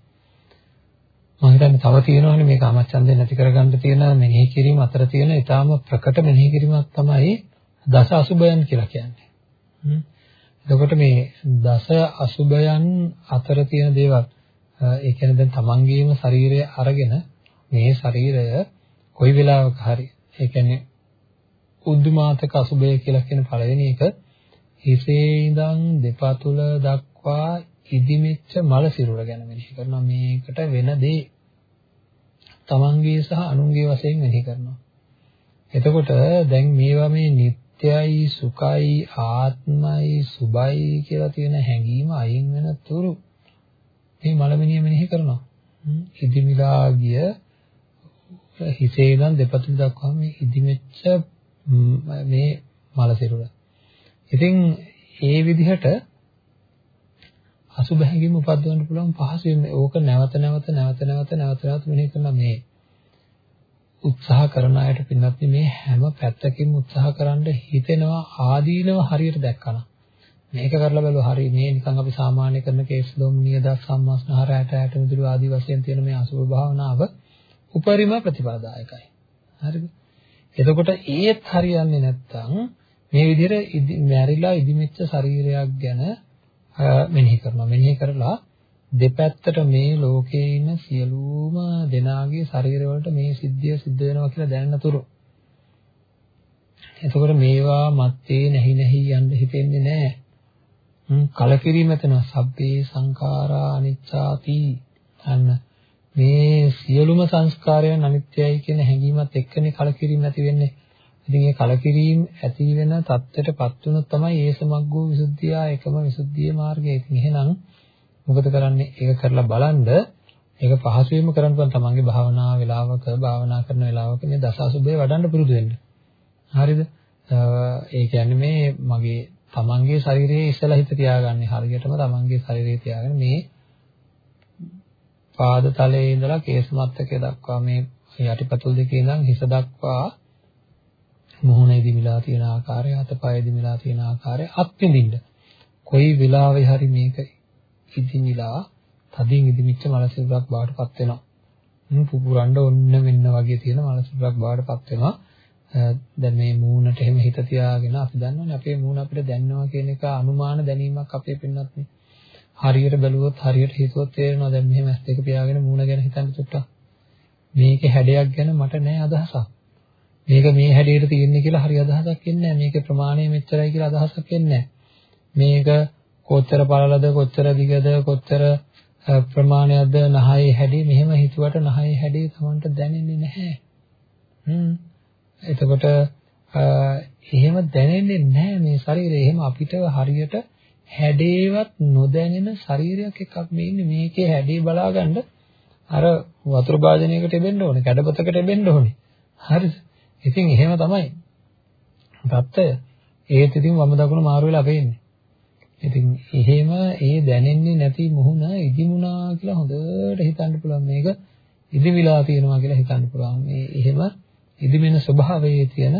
මම හිතන්නේ තව තියෙනවනේ මේ කාමච්ඡන්දේ නැති කරගන්න තියෙන මෙනෙහි කිරීම අතර තියෙන ඊටාම ප්‍රකට මෙනෙහි කිරීමක් තමයි දස අසුබයන් කියලා කියන්නේ. එතකොට මේ දස අසුබයන් අතර තියෙන දේවල් ඒ කියන්නේ දැන් තමන්ගේම ශරීරය අරගෙන මේ ශරීරය කොයි වෙලාවක හරි ඒ කියන්නේ උද්දුමාතක අසුබය කියලා කියන පළවෙනි එක හිසේ ඉඳන් දෙපතුල දක්වා ඉදිමිච්ච මල සිරුර ගැන මෙනෙහි කරනවා. මේකට වෙන දේ තමන්ගේ සහ අනුන්ගේ වශයෙන් මෙනෙහි කරනවා. එතකොට දැන් මේවා මේ නිට්ටයයි සුඛයි ආත්මයි සුබයි කියලා තියෙන හැඟීම අයින් වෙන තුරු මේ මලමිනිය මෙනෙහි කරනවා. ඉදිමිලා ගිය හිසේ ඉඳන් දෙපතුල් දක්වා මේ ඉදිමෙච්ච මේ මල සිරුර. ඉතින් ඒ විදිහට අසුබ හැඟීම උපද්දවන්න පුළුවන් පහසුවෙන් ඕක නැවත නැවත නැවත නැවත නැවත නැවත මෙනෙහි කරන මේ උත්සාහ කරන අයට පින්නත් මේ හැම පැත්තකින්ම උත්සාහ කරන්න හිතෙනවා ආදීනව හරියට දැක්කම මේක කරලා බලුවා හරි මේ නිකන් අපි සාමාන්‍ය කරන කේස් ලොම් නියදක් සම්මාස්නහර ඇට ඇට මිදුළු ආදී වශයෙන් තියෙන මේ අසුභ භාවනාව උපරිම ප්‍රතිපදායකයි. හරිද? එතකොට ඒත් හරියන්නේ නැත්නම් මේ විදිහට මැරිලා ඉදිමෙච්ච ශරීරයක් ගැන මෙනෙහි කරනවා. මෙනෙහි කරලා දෙපැත්තට මේ ලෝකේ ඉන්න සියලුම දෙනාගේ ශරීරවලට මේ සිද්ධිය සිද්ධ වෙනවා කියලා දැනන තුරු එතකොට මේවා මැත්තේ නැහි නැහි යන්න හිතෙන්නේ නැහැ. කලකිරීම එතන සබ්බේ සංඛාරා අනිච්චාති අන්න මේ සියලුම සංස්කාරයන් අනිත්‍යයි කියන හැඟීමත් එක්කනේ කලකිරීම ඇති වෙන්නේ. ඉතින් මේ කලකිරීම ඇති වෙන தත්ත්වයටපත් වුණොත් තමයි ඒ සමග්ගෝ විසුද්ධිය එකම විසුද්ධියේ මාර්ගය. ඉතින් එහෙනම් මොකද කරන්නේ? ඒක කරලා බලනද ඒක පහසුවෙන්ම කරන්න පුළුවන් තමන්ගේ භාවනා වේලාවක භාවනා කරන වේලාවක මේ දසාසුබේ වඩන්න පුරුදු වෙන්න. හරිද? ඒ කියන්නේ මේ මගේ තමන්ගේ ශරීරයේ ඉස්සලා හිත තියාගන්නේ හරියටම තමන්ගේ ශරීරයේ තියාගෙන මේ පාද තලයේ ඉඳලා කේස් මත්තකය දක්වා මේ යටිපතුල් දෙකේ ඉඳන් හිස දක්වා මුහුණ ඉදිමිලා තියෙන ආකාරය, අතපය ඉදිමිලා තියෙන ආකාරය අත්විඳින්න. කොයි වෙලාවෙ හරි මේක ඉදිමිලා තදින් ඉදිමිච්ච මලසිරුරක් බාටපත් වෙනවා. මු පුපුරන්න ඔන්න මෙන්න වගේ තියෙන මලසිරුරක් බාටපත් වෙනවා. දැන් මේ මූණට එහෙම හිත තියාගෙන අපි දන්නවනේ අපේ මූණ අපිට දැනනවා කියන එක අනුමාන දැනීමක් අපේ පින්නත් නේ. හරියට බැලුවොත් හරියට හිතුවොත් තේරෙනවා දැන් මෙහෙම ඇස් දෙක පියාගෙන මූණ ගැන හිතන්න චුට්ටක්. මේකේ හැඩයක් ගැන මට නෑ අදහසක්. මේක මේ හැඩයට තියෙන්නේ කියලා හරි අදහසක් එන්නේ නැහැ. මේකේ ප්‍රමාණය මෙච්චරයි කියලා අදහසක් එන්නේ මේක කොච්චර පළලද කොච්චර දිගද කොච්චර ප්‍රමාණයක්ද නහයේ හැඩේ මෙහෙම හිතුවට නහයේ හැඩේ Tamanට දැනෙන්නේ නැහැ. හ්ම්. එතකොට එහෙම දැනෙන්නේ නැහැ මේ ශරීරය. එහෙම අපිට හරියට හැඩේවත් නොදැනෙන ශරීරයක් එකක් මේ ඉන්නේ. මේකේ හැඩේ බලාගන්න අර වතුර භාජනයකට එබෙන්න ඕනේ, කැඩපතකට එබෙන්න ඕනේ. හරිද? ඉතින් එහෙම තමයි. தත්ය ඒත් ඉතින් වම දකුණ මාරු වෙලා පේන්නේ. ඉතින් එහෙම ඒ දැනෙන්නේ නැති මුහුණ ඉදිමුණා කියලා හොඳට හිතන්න පුළුවන් මේක ඉදිමිලා තියෙනවා කියලා හිතන්න පුළුවන්. මේ එහෙම ඉදිමෙන ස්වභාවයේ තියෙන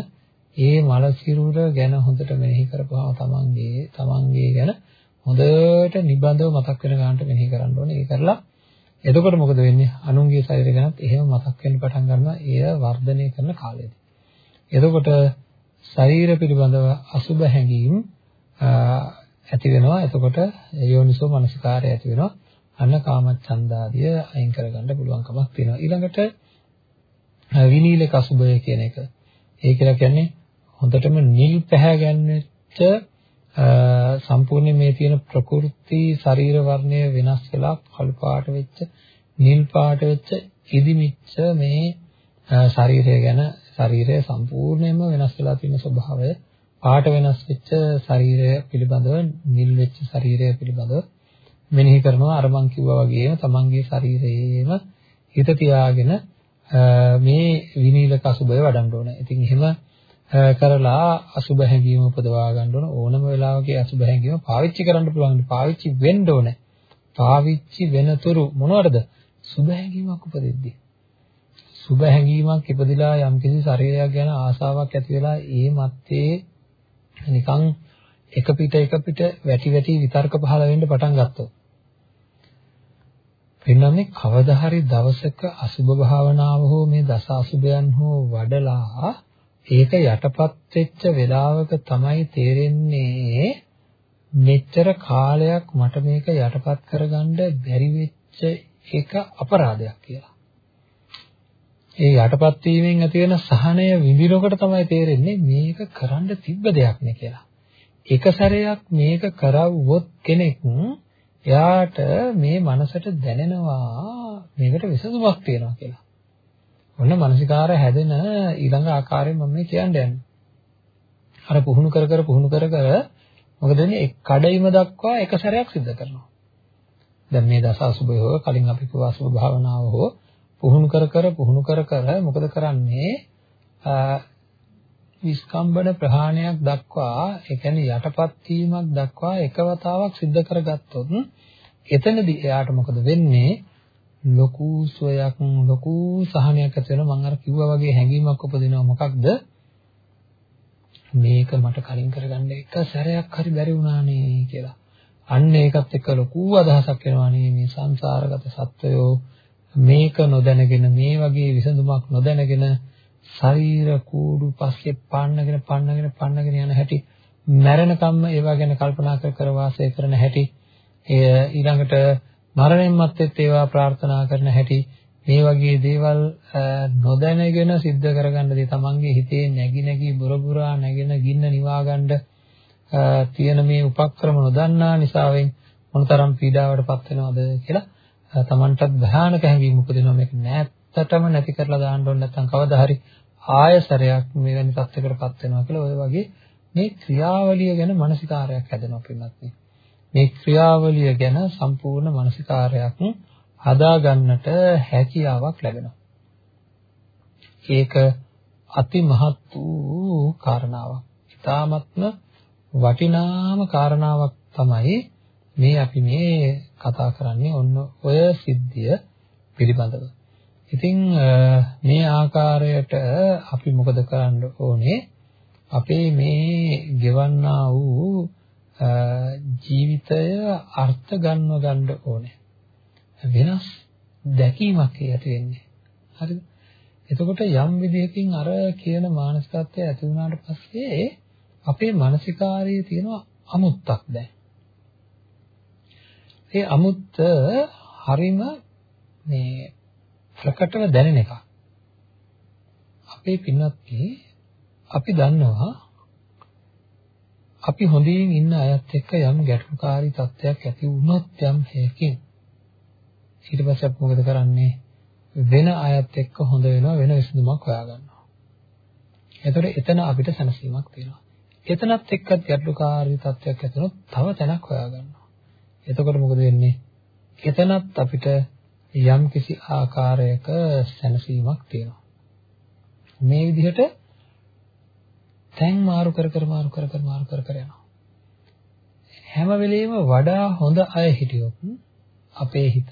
ඒ මල සිරුර ගැන හොඳට මෙනෙහි කරපුවාම තමන්ගේ තමන්ගේ ගැන හොඳට නිබඳව මතක් වෙන ගන්නට මෙනෙහි කරන්න ඕනේ. ඒ කරලා එතකොට මොකද වෙන්නේ? අනුන්ගේ ශරීරය ගැනත් එහෙම මතක් වෙන්න පටන් ගන්නවා. එය වර්ධනය කරන කාලෙදී. එතකොට ශරීර පිළිබඳව අසුබ හැඟීම් ඇති වෙනවා. එතකොට යෝනිසෝ මනසිකාරය ඇති වෙනවා. අන්න කාමච්ඡන්දාදිය අයින් කරගන්න පුළුවන්කමක් තියෙනවා. ඊළඟට විනීලක අසුබය කියන එක. ඒ කියලා කියන්නේ හොඳටම නිල් පැහැ ගැන්වෙච්ච සම්පූර්ණ මේ තියෙන ප්‍රകൃති ශරීර වර්ණය වෙනස් වෙලා කළු පාට වෙච්ච නිල් පාට වෙච්ච ඉදිමිච්ච මේ ශරීරය ගැන ශරීරය සම්පූර්ණයෙන්ම වෙනස් වෙලා තියෙන ස්වභාවය පාට වෙනස් වෙච්ච ශරීරය පිළිබඳව නිල් වෙච්ච ශරීරය පිළිබඳව මෙනෙහි කරනවා අර මං කිව්වා වගේම තමන්ගේ ශරීරයේම හිත තියාගෙන මේ විනීලක අසුබය වඩන්න ඕනේ. ඉතින් එහෙම කරලා අසුබ හැඟීම උපදවා ගන්න ඕන ඕනම වෙලාවක අසුබ හැඟීම පාවිච්චි කරන්න පුළුවන්. පාවිච්චි වෙන්න ඕනේ. පාවිච්චි වෙනතුරු මොනවටද? සුබ හැඟීමක් උපදිද්දී. සුබ හැඟීමක් ඉපදිලා යම්කිසි ශරීරයක් ගැන ආසාවක් ඇති වෙලා ඒ මැත්තේ නිකන් එක පිට එක පිට වැටි වැටි විතර්ක පහළ වෙන්න පටන් ගත්තොත් වෙනන්නේ කවදා හරි දවසක අසුබ භාවනාව හෝ මේ දස අසුබයන් හෝ වඩලා ඒක යටපත් වෙච්ච වෙලාවක තමයි තේරෙන්නේ මෙච්චර කාලයක් මට මේක යටපත් කරගන්න බැරි වෙච්ච එක අපරාධයක් කියලා. ඒ යටපත් වීමෙන් ඇති වෙන සහනය විඳිනකොට තමයි තේරෙන්නේ මේක කරන්න තිබ්බ දෙයක් නේ කියලා. එක සැරයක් මේක කරවුවොත් කෙනෙක් එයාට මේ මනසට දැනෙනවා මේකට විසඳුමක් තියෙනවා කියලා. ඔන්න මානසිකාර හැදෙන ඊළඟ ආකාරයෙන් මම මේ කියන්න යන්නේ. අර පුහුණු කර කර පුහුණු කර කර මොකද වෙන්නේ එක් කඩයිම දක්වා එක සැරයක් සිද්ධ කරනවා. දැන් මේ දස අසුබය හෝ කලින් අපි කිව්ව අසුබ භාවනාව හෝ පුහුණු කර කර පුහුණු කර කර මොකද කරන්නේ විස්කම්බන ප්‍රහාණයක් දක්වා ඒ කියන්නේ යටපත් වීමක් දක්වා එකවතාවක් සිද්ධ කරගත්තොත් එතනදී එයාට මොකද වෙන්නේ? ලොකු සුවයක් ලොකු සහනයක් ඇති වෙනවා. මම අර කිව්වා වගේ හැඟීමක් උපදිනවා. මොකක්ද? මේක මට කලින් කරගන්න එක සැරයක් හරි බැරි වුණානේ කියලා. අන්න ඒකත් එක්ක ලොකු අදහසක් එනවානේ මේ සංසාරගත සත්වයෝ. මේක නොදැනගෙන මේ වගේ විසඳුමක් නොදැනගෙන ශරීර කූඩු පස්සේ පන්නගෙන පන්නගෙන පන්නගෙන යන හැටි මැරෙනකම්ම ඒවා ගැන කල්පනා කර කර වාසය කරන හැටි ඊළඟට මරණයන් මත්තෙත් ඒවා ප්‍රාර්ථනා කරන හැටි මේ වගේ දේවල් නොදැනගෙන සිද්ධ කරගන්න දේ තමන්ගේ හිතේ නැగి නැగి බුරබුරා නැගෙන ගින්න නිවා ගන්න තියෙන මේ උපක්‍රම නොදන්නා නිසාවෙන් මොනතරම් පීඩාවටපත් වෙනවද කියලා තමන්ටත් භයානක හැඟීම් උපදිනවා. මේක නැත්තටම නැති කරලා දාන්න ඕනේ නැත්නම් කවදා හරි ආයසරයක් මෙවැනි තත්යකටපත් වෙනවා කියලා ඔය වගේ මේ ක්‍රියාවලිය ගැන මානසිකාරයක් හැදෙනවා පින්නත් මේ ක්‍රියාවලිය ගැන සම්පූර්ණ මානසිකාරයක් හදා ගන්නට හැකියාවක් ලැබෙනවා ඒක අති මහත් වූ කාරණාවක්. ඊ타මත්ම වටිනාම කාරණාවක් තමයි මේ අපි මේ කතා කරන්නේ ඔන්න ඔය සිද්ධිය පිළිබඳව. ඉතින් මේ ආකාරයට අපි මොකද කරන්න ඕනේ? අපේ මේ ගෙවන්නා වූ ජීවිතය අර්ථ ගන්නව ගන්න ඕනේ. වෙනස් දැකීමක් ඇති වෙන්නේ. හරිද? එතකොට යම් විදිහකින් අර කියන මානසිකත්වය ඇති වුණාට පස්සේ අපේ මානසිකාරයේ තියෙන අමුත්තක් දැන්. ඒ අමුත්ත හරිම මේ ප්‍රකටව දැනෙන එකක්. අපේ පින්වත්නි අපි දන්නවා අපි හොඳින් ඉන්න අයත් එක්ක යම් ගැටුම්කාරී තත්ත්වයක් ඇති වුණොත් යම් හේකින් ඊට පස්සේ අපි මොකද කරන්නේ වෙන අයත් එක්ක හොඳ වෙනවා වෙන විසඳුමක් හොයාගන්නවා. එතකොට එතන අපිට සැනසීමක් තියෙනවා. එතනත් එක්කත් ගැටලුකාරී තත්ත්වයක් ඇතිවෙනොත් තව තැනක් හොයාගන්නවා. එතකොට මොකද වෙන්නේ? එතනත් අපිට යම් කිසි ආකාරයක සැනසීමක් තියෙනවා. මේ විදිහට තැන් මාරු කර කර මාරු කර කර මාරු කර කර යනවා. හැම වෙලෙම වඩා හොඳ අය හිටියොත් අපේ හිත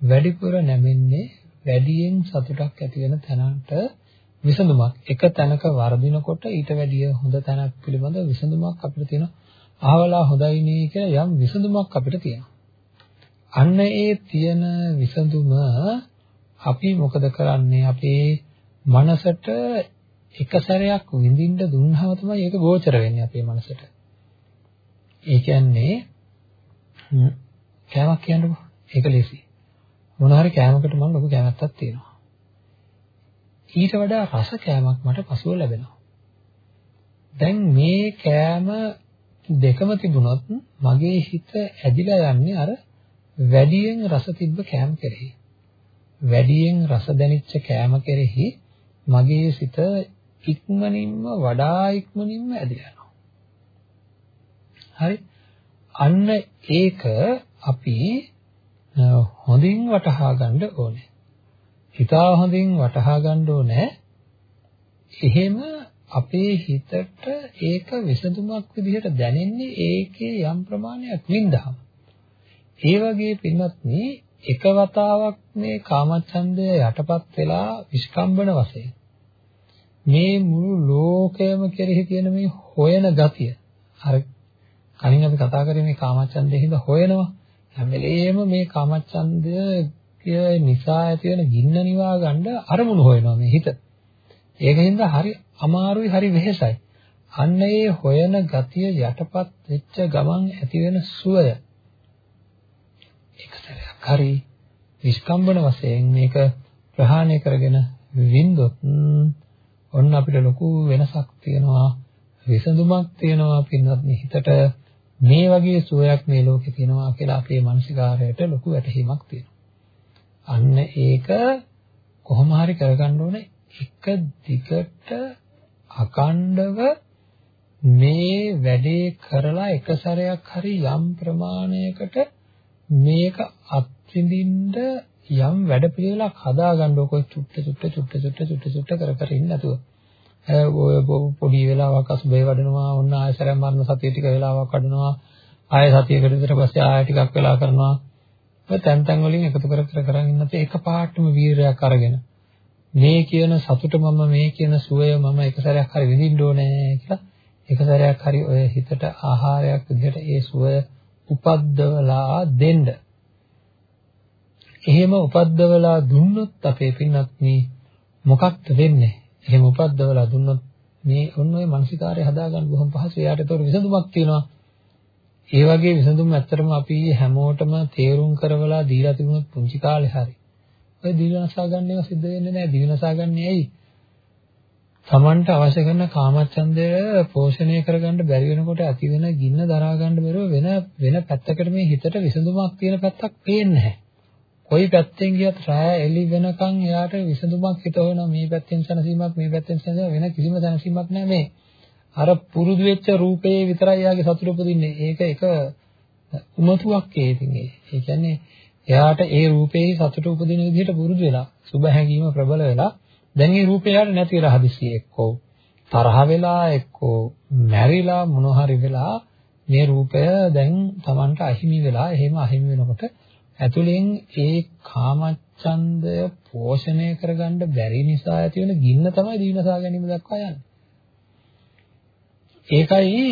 වැඩිපුර නැමෙන්නේ වැඩියෙන් සතුටක් ඇති වෙන තැනට විසඳුමක් එක තැනක වර්ධිනකොට ඊට වැඩිය හොඳ තැනක් පිළිබඳ විසඳුමක් අපිට තියෙනවා. අහවලා හොඳයි නේ කියලා යම් විසඳුමක් අපිට තියෙනවා. අන්න ඒ තියෙන විසඳුම අපි මොකද කරන්නේ? අපේ මනසට එක සැරයක් විඳින්න දුන්නාම තමයි ඒක ගෝචර වෙන්නේ අපේ මනසට. ඒ කියන්නේ කෑමක් කියන්නකො ඒක ලේසි. මොන හරි කෑමකට මම ලොකු කැමැත්තක් තියෙනවා. ඊට වඩා රස කෑමක් මට පසුව ලැබෙනවා. දැන් මේ කෑම දෙකම තිබුණොත් මගේ හිත ඇදිලා යන්නේ අර වැඩියෙන් රස තිබ්බ කෑම කෙරෙහි. වැඩියෙන් රස දැනිච්ච කෑම කෙරෙහි මගේ සිත ඉක්මනින්ම වඩා ඉක්මනින්ම ඇදිලා යනවා. හරි? අන්න ඒක අපි හොඳින් වටහා ගන්න ඕනේ. හිතා හොඳින් වටහා ගන්න ඕනේ. එහෙම අපේ හිතට ඒක විසඳුමක් විදිහට දැනෙන්නේ ඒකේ යම් ප්‍රමාණයක් වින්දාම. ඒ වගේ පින්වත්නි එක වතාවක් මේ කාමච්ඡන්දය යටපත් වෙලා විස්කම්බන වශයෙන් මේ මුළු ලෝකයම කෙරෙහි තියෙන මේ හොයන ගතිය අර කලින් අපි කතා කරේ මේ කාමච්ඡන්දේ හින්දා හොයනවා හැම වෙලේම මේ කාමච්ඡන්දය නිසා ඇති වෙන ගින්න නිවා ගන්න අරමුණු හොයනවා මේ හිත. ඒකින්ද හරි අමාරුයි හරි වෙහෙසයි. අන්න ඒ හොයන ගතිය යටපත් වෙච්ච ගමන් ඇති වෙන සුවය. එකතරයක් හරි විස්කම්බන වශයෙන් මේක ප්‍රහාණය කරගෙන වින්දොත් ඔන්න අපිට ලොකු වෙනසක් තියෙනවා විසඳුමක් තියෙනවා පින්වත් හිතට මේ වගේ සුවයක් මේ ලෝකේ තියෙනවා කියලා අපේ මානසිකාරයට ලොකු වැටහීමක් තියෙනවා. අන්න ඒක කොහොම හරි කරගන්න ඕනේ එක දිගට අකණ්ඩව මේ වැඩේ කරලා එක සැරයක් හරි යම් ප්‍රමාණයකට මේක අත්විඳින්න යම් වැඩ පිළිවෙලක් හදාගන්න ඕක චුට්ට චුට්ට චුට්ට චුට්ට චුට්ට චුට්ට කර කර ඉන්න නැතුව. ඔය පොඩි වෙලාවක් අසුබේ වඩනවා ඔන්න ආයසරයක් මරණ සතිය ටික වෙලාවක් වඩනවා ආය සතියකට විතර පස්සේ ආය ටිකක් වෙලා කරනවා. ඔය තැන් තැන් වලින් එකතු කර කර කරන් ඉන්නත් එක පාටම වීරයක් අරගෙන. මේ කියන සතුට මම මේ කියන සුවය මම එක සැරයක් හරි විඳින්න ඕනේ කියලා. එක සැරයක් හරි ඔය හිතට ආහාරයක් විදිහට ඒ සුවය උපද්දවලා දෙන්න. එහෙම උපද්දවලා දුන්නොත් අපේ පින්වත්නි මොකක්ද වෙන්නේ? එහෙම උපද්දවලා දුන්නොත් මේ ඔන්න ඔය මානසිකාරය හදාගන්න බොහොම පහසු. එයාට ඒතකොට විසඳුමක් තියෙනවා. ඒ වගේ විසඳුම් ඇත්තටම අපි හැමෝටම තේරුම් කරවලා දීලා තිබුණොත් පුංචි කාලේ හරි. ඔය දිවිනසා ගන්න ඒවා සිද්ධ වෙන්නේ නැහැ. දිවිනසා ගන්නේ ඇයි? Tamanට අවශ්‍ය කරන කාමච්ඡන්දය පෝෂණය කරගන්න බැරි වෙනකොට ඇති වෙන ගින්න දරා ගන්න බැරුව වෙන වෙන පැත්තකට මේ හිතට විසඳුමක් තියෙන පැත්තක් පේන්නේ නැහැ. කොයි පැත්තෙන් ගියත් රෑ එළි වෙනකන් එයාට විසඳුමක් හිත වෙනවා මේ පැත්තෙන් සැනසීමක් මේ පැත්තෙන් සැනසීමක් වෙන කිසිම සැනසීමක් නැහැ මේ. අර පුරුදු වෙච්ච රූපේ විතරයි එයාගේ සතුට උපදින්නේ. ඒක එක උමතුවක් ඒ ඉතින් ඒ. කියන්නේ එයාට ඒ රූපේ සතුට උපදින විදිහට පුරුදු වෙලා සුබ හැඟීම ප්‍රබල වෙලා දැන් ඒ රූපේ යාට නැති වෙලා හදිස්සියේ එක්කෝ තරහ වෙලා එක්කෝ මැරිලා මොන හරි වෙලා මේ රූපය දැන් Tamanට අහිමි වෙලා එහෙම අහිමි වෙනකොට ඇතුලෙන් ඒ කාමච්ඡන්දය පෝෂණය කරගන්න බැරි නිසා ඇති වෙන ගින්න තමයි දිනසා ගැනීම දක්වා යන්නේ. ඒකයි